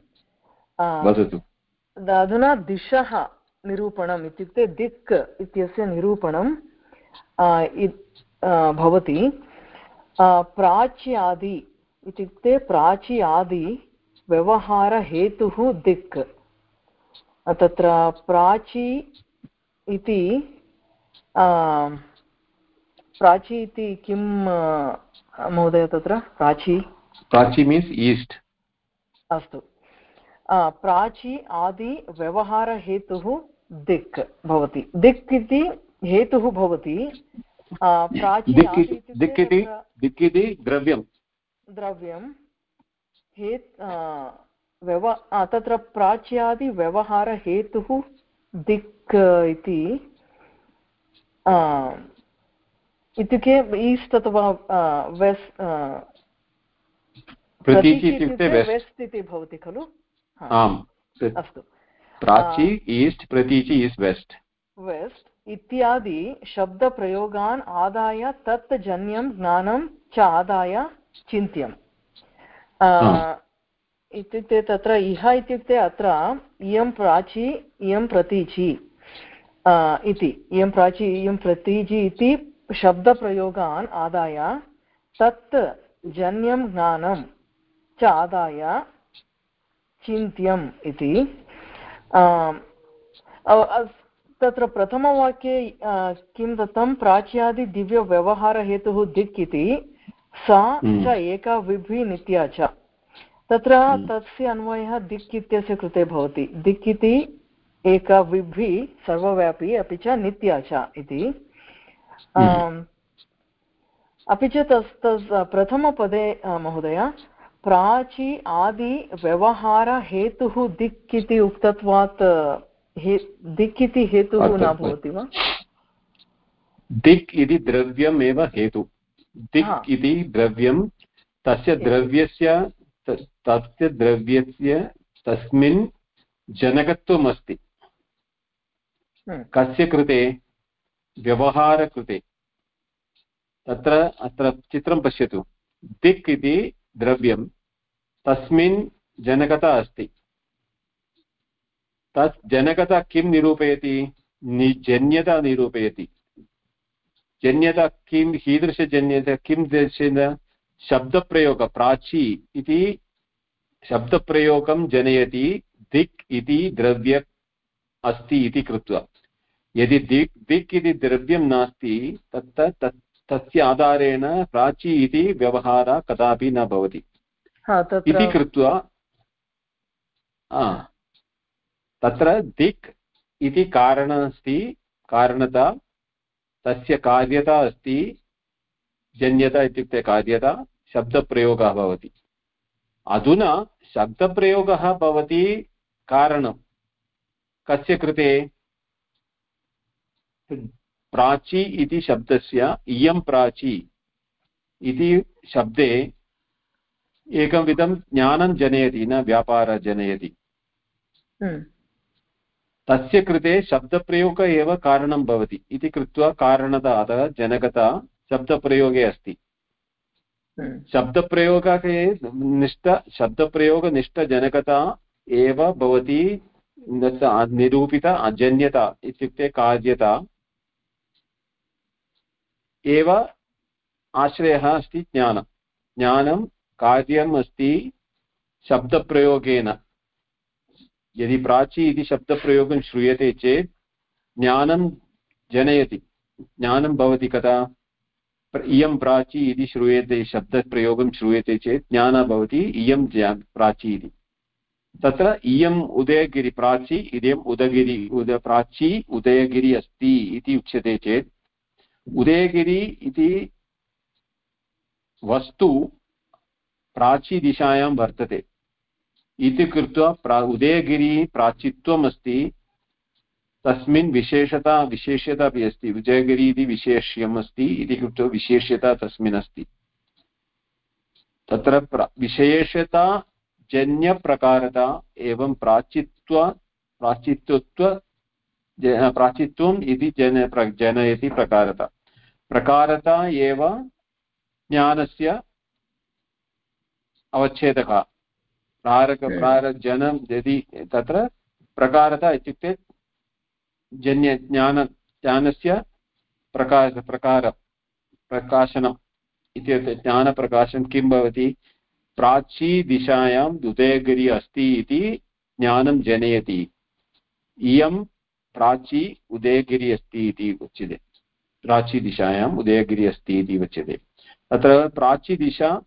Speaker 6: अधुना दिशः निरूपणम् इत्युक्ते दिक् इत्यस्य निरूपणं भवति। प्राच्यादि इत्युक्ते प्राची आदि व्यवहारहेतुः दिक्। तत्र प्राची इति प्राची इति किं महोदय तत्र? प्राची?
Speaker 1: प्राची मीन्स् ईस्ट्
Speaker 6: अस्तु. प्राची आदि व्यवहारहेतुः दिक् भवति. दिक् इति हेतुः भवति.
Speaker 1: दिक् इति द्रव्यं
Speaker 6: द्रव्यं हे व्यव तत्र प्राच्यादिव्यवहारहेतुः दिक् इति इत्युक्ते ईस्ट् अथवा वेस् वेस्ट् इति भवति खलु?
Speaker 1: आम्।
Speaker 6: अस्तु।
Speaker 1: प्राची ईस्ट् प्रतीचि इस् वेस्ट्।
Speaker 6: वेस्ट् इत्यादि शब्दप्रयोगान् आदाय तत् जन्यं ज्ञानं च आदाय चिन्त्यम्। इत्युक्ते तत्र इह इत्युक्ते अत्र इयं प्राची इयं प्रतीचि। इति इयं प्राची इयं प्रतीचि इति शब्दप्रयोगान् आदाय तत् जन्यं ज्ञानं च आदाय चिन्त्यम् इति तत्र प्रथमवाक्ये किं दत्तं प्राच्यादिदिव्यव्यवहारहेतुः दिक् इति सा। च एका विभि नित्या च तत्र। तस्य अन्वयः दिक् इत्यस्य कृते भवति दिक् इति एका विभि सर्वव्यापी अपि च नित्या च इति। अपि च तस् तस् प्रथमपदे महोदय प्राची आदि व्यवहारहेतुः दिक् इति उक्तत्वात् हे दिक् इति हेतुः न भवति वा
Speaker 1: दिक् इति द्रव्यमेव हेतु दिक् इति द्रव्यं तस्य द्रव्यस्य तस्य द्रव्यस्य तस्मिन् जनकत्वम् अस्ति हम्म। कस्य कृते? व्यवहारकृते। तत्र, अत्र चित्रं पश्यतु। दिक् इति द्रव्यं तस्मिन् जनकता अस्ति। तत् जनकता किं निरूपयति? जन्यता निरूपयति। जन्यता किं, कीदृशजन्यता, किं दर्शेन? शब्दप्रयोग, प्राची इति शब्दप्रयोगं जनयति। दिक् इति द्रव्य अस्ति इति कृत्वा। यदि दिक् दिक् इति द्रव्यं नास्ति तत् तत् तस्य आधारेण प्राची इति व्यवहारः कदापि न भवति। इति कृत्वा तत्र दिक् इति कारणम् अस्ति कारणता तस्य कार्यता अस्ति जन्यता इत्युक्ते कार्यता शब्दप्रयोगः भवति। अधुना शब्दप्रयोगः भवति कारणं। कस्य कृते? प्राची इति शब्दस्य इयं प्राची इति शब्दे एकं विधं ज्ञानं जनयति न व्यापारः जनयति हम्म। तस्य कृते शब्दप्रयोगः एव कारणं भवति इति कृत्वा कारणता अतः जनकता शब्दप्रयोगे अस्ति हम्म। शब्दप्रयोगः निष्ठ शब्दप्रयोगनिष्ठजनकता एव भवति निरूपित अजन्यता इत्युक्ते कार्यता एव आश्रयः अस्ति ज्ञानं। ज्ञानं कार्यम् अस्ति शब्दप्रयोगेन। यदि प्राची इति शब्दप्रयोगं श्रूयते चेत् ज्ञानं जनयति। ज्ञानं भवति कदा? इयं प्राची इति श्रूयते, शब्दप्रयोगं श्रूयते चेत् ज्ञानः भवति, इयं प्राची इति। तत्र इयम् उदयगिरि प्राची इदम् उदगिरि उद प्राची उदयगिरि अस्ति इति उच्यते चेत् उदयगिरि इति वस्तु प्राचीदिशायां वर्तते। इति कृत्वा प्रा, उदयगिरिः प्राचित्वम् अस्ति तस्मिन् विशेषता, विशेष्यता अपि अस्ति। उदयगिरि इति विशेष्यम् अस्ति इति कृत्वा विशेष्यता तस्मिन् अस्ति। तत्र विशेषता जन्यप्रकारता एवं प्राचित्व, प्राचित्वत्व प्राचित्वम् इति जन प्र जनयति प्रकारता। प्रकारता एव ज्ञानस्य अवच्छेदकः। प्रारक प्रारजनं यदि तत्र प्रकारता इत्युक्ते जन्य ज्ञान ज्ञानस्य प्रकाश प्रकार प्रकाशनम् इत्युक्ते ज्ञानप्रकाशनं किं भवति? प्राचीदिशायाम् उदयगिरि अस्ति इति ज्ञानं जनयति। इयं प्राची उदयगिरि अस्ति इति उच्यते। प्राचीदिशायाम् उदयगिरि अस्ति इति उच्यते। तत्र प्राचीदिशा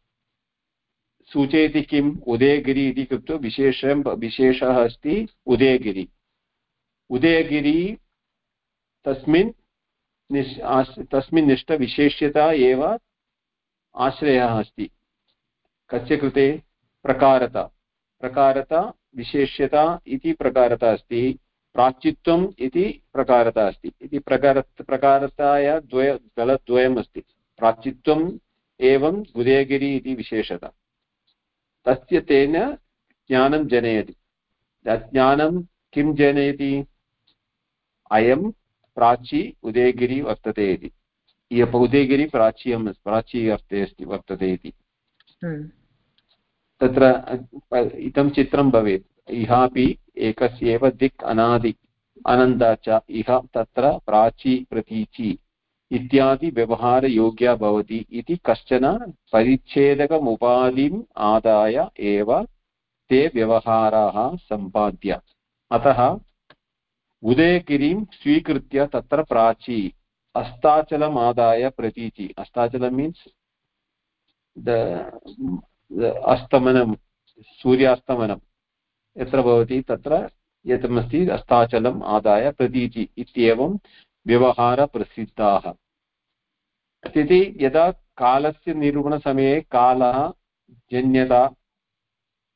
Speaker 1: सूचयति किम्? उदयगिरि इति कृत्वा विशेषं विशेषः अस्ति उदयगिरि। उदयगिरि तस्मिन् निश् तस्मिन् निष्ठविशेष्यता एव आश्रयः अस्ति। कस्य कृते? प्रकारता। प्रकारता, विशेष्यता इति प्रकारता अस्ति। प्राचित्वम् इति प्रकारता अस्ति। इति प्रकार प्रकारताया द्वय दलद्वयम् अस्ति प्राचित्वम् एवम् उदयगिरि इति विशेषता। तस्य तेन ज्ञानं जनयति। ज्ञानं किं जनयति? अयं प्राची उदयगिरि वर्तते इति। उदयगिरि प्राच्यं प्राची अर्थे अस्ति वर्तते इति। हम्म। तत्र इदं चित्रं भवेत्। इहापि एकस्य एव दिक् अनादि, अनन्दा च इह तत्र प्राची प्रतीचि इत्यादि व्यवहारयोग्या भवति इति कश्चन परिच्छेदकमुपाधिम् आदाय एव ते व्यवहाराः सम्पाद्य। अतः उदयगिरिं स्वीकृत्य तत्र प्राची अस्ताचलम् आदाय प्रतीचि। अस्ताचलं मीन्स् अस्तमनं, सूर्यास्तमनं। यत्र भवति तत्र यतमस्ति अस्ताचलम् आदाय प्रतीचि इत्येवं व्यवहारप्रसिद्धाः। इति यदा कालस्य निरूपणसमये कालः जन्यता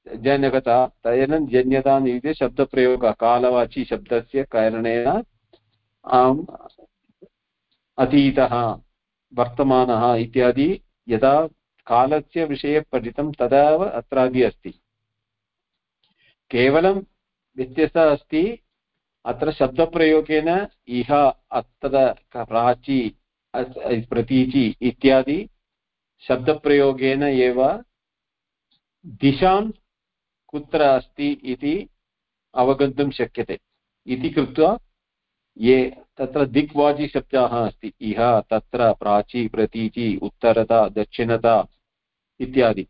Speaker 1: जनकता तेन जन्यता इति शब्दप्रयोगः, कालवाची शब्दस्य कारणेन अतीतः वर्तमानः इत्यादि यदा कालस्य विषये पठितं तदेव अत्रापि अस्ति। केवलं व्यत्यस्तः अस्ति, अत्र शब्दप्रयोगेन इह अत्र प्राची प्रतीचि इत्यादि शब्दप्रयोगेन एव दिशां कुत्र अस्ति इति अवगन्तुं शक्यते। इति कृत्वा ये तत्र दिग्वाजिशब्दाः अस्ति, इह, तत्र, प्राची, प्रतीचि उत्तरता दक्षिणता इत्यादि।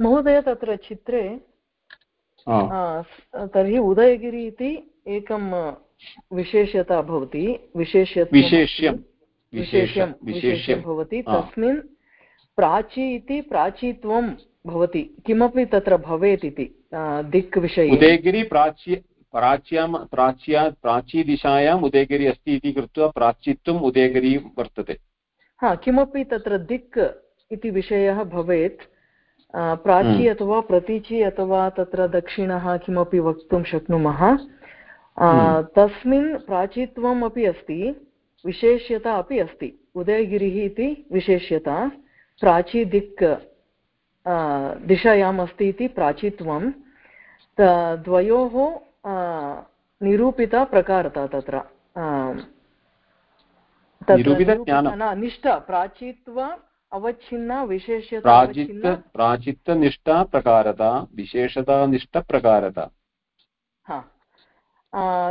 Speaker 6: महोदय तत्र चित्रे तर्हि उदयगिरि इति एकं विशेषता भवति
Speaker 1: विशेष्यं
Speaker 6: विशेष्यं विशेष्यं भवति तस्मिन् प्राची इति प्राचीत्वं भवति किमपि तत्र भवेत् इति दिक् विषये
Speaker 1: उदयगिरि प्राची प्राच्यां प्राच्या प्राचीदिशायाम् उदयगिरि अस्ति इति कृत्वा प्राचीत्वम् उदयगिरि वर्तते।
Speaker 6: हा किमपि तत्र दिक् इति विषयः भवेत् प्राची। अथवा प्रतीचि अथवा तत्र दक्षिणः किमपि वक्तुं शक्नुमः। तस्मिन् प्राचीत्वम् अपि अस्ति विशेष्यता अपि अस्ति उदयगिरिः इति विशेष्यता प्राचीदिक् दिशायाम् अस्ति इति प्राचीत्वं द्वयोः निरूपिता प्रकारता तत्र निष्ठा प्राचीत्व अवच्छिन्ना विशेषता
Speaker 1: प्राचित्तनिष्ठा प्रकारता विशेषतानिष्ठप्रकारता
Speaker 6: हा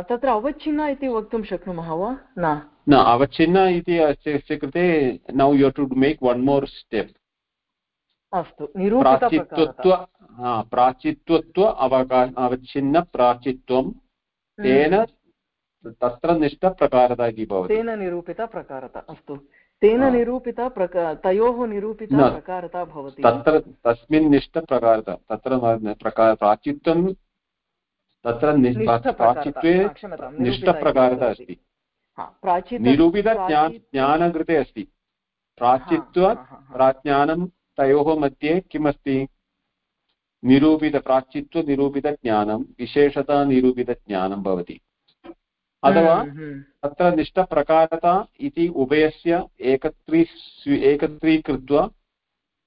Speaker 6: तत्र अवच्छिन्ना इति वक्तुं शक्नुमः वा न
Speaker 1: न अवच्छिन्न इति अस्य कृते now you to make one more step
Speaker 6: अस्तु
Speaker 1: प्राचित्वत्व प्राचित्वत्व अवका अवच्छिन्न प्राचित्वं हम्म। तेन तत्र निष्ठप्रकारता इति भवति
Speaker 6: तेन निरूपिता प्रकारता अस्तु तेन निरूपिता प्रका तयोः निरूपिता प्रकारता भवति।
Speaker 1: तत्र तस्मिन् निष्ठप्रकारता तत्र प्रकार प्राचित्वं तत्र प्राचित्वे निष्ठप्रकारता अस्ति। निरूपितज्ञानकृते अस्ति। प्राचित्व प्राज्ञानं तयोः मध्ये किमस्ति? निरूपितप्राचित्वनिरूपितज्ञानं विशेषतानिरूपितज्ञानं भवति। अथवा हम्म, हम्म। तत्र निष्ठप्रकारता इति उभयस्य एकत्री एकत्रीकृत्वा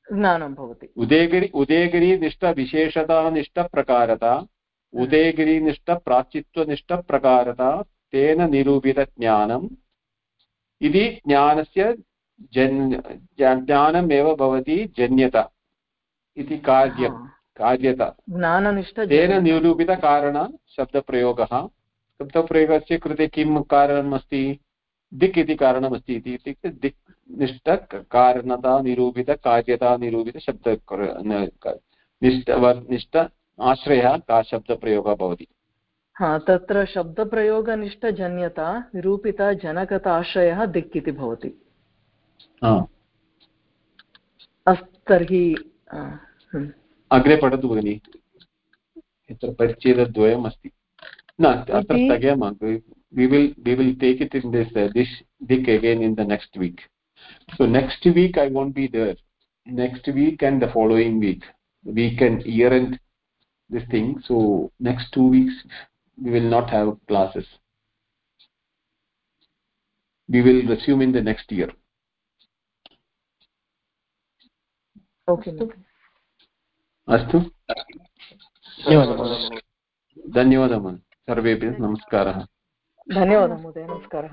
Speaker 6: ज्ञानं भवति.
Speaker 1: उदयगिरि उदयगिरिनिष्ठविशेषतानिष्ठप्रकारता उदयगिरिनिष्ठप्राचित्वनिष्ठप्रकारता तेन निरूपितज्ञानम् इति ज्ञानस्य जन् ज्ञानमेव भवति जन्यता इति कार्यं कार्यता।
Speaker 6: ज्ञाननिष्ठ
Speaker 1: तेन निरूपितकारण शब्दप्रयोगः शब्दप्रयोगस्य कृते किं कारणम् अस्ति दिक् इति कारणमस्ति इति इत्युक्ते दिक् निष्ठकारणता निरूपितकार्यता निरूपितशब्द निष्ठ निष्ठ आश्रयः का शब्दप्रयोगः भवति।
Speaker 6: हा तत्र शब्दप्रयोगनिष्ठजन्यता निरूपिता जनकताश्रयः दिक् इति भवति। तर्हि
Speaker 1: अग्रे पठतु भगिनि। यत्र परिच्छेदद्वयम् अस्ति न अत्र स्थगयामः we will we will take it in this uh, this week again in the next week so next week i won't be there next week and the following week week and year end this thing so next two weeks we will not have classes we will resume in the next year
Speaker 6: okay
Speaker 1: अस्तु धन्यवादः धन्यवादः सर्वेभ्यः नमस्कारः।
Speaker 6: धन्यवादः महोदय नमस्कारः।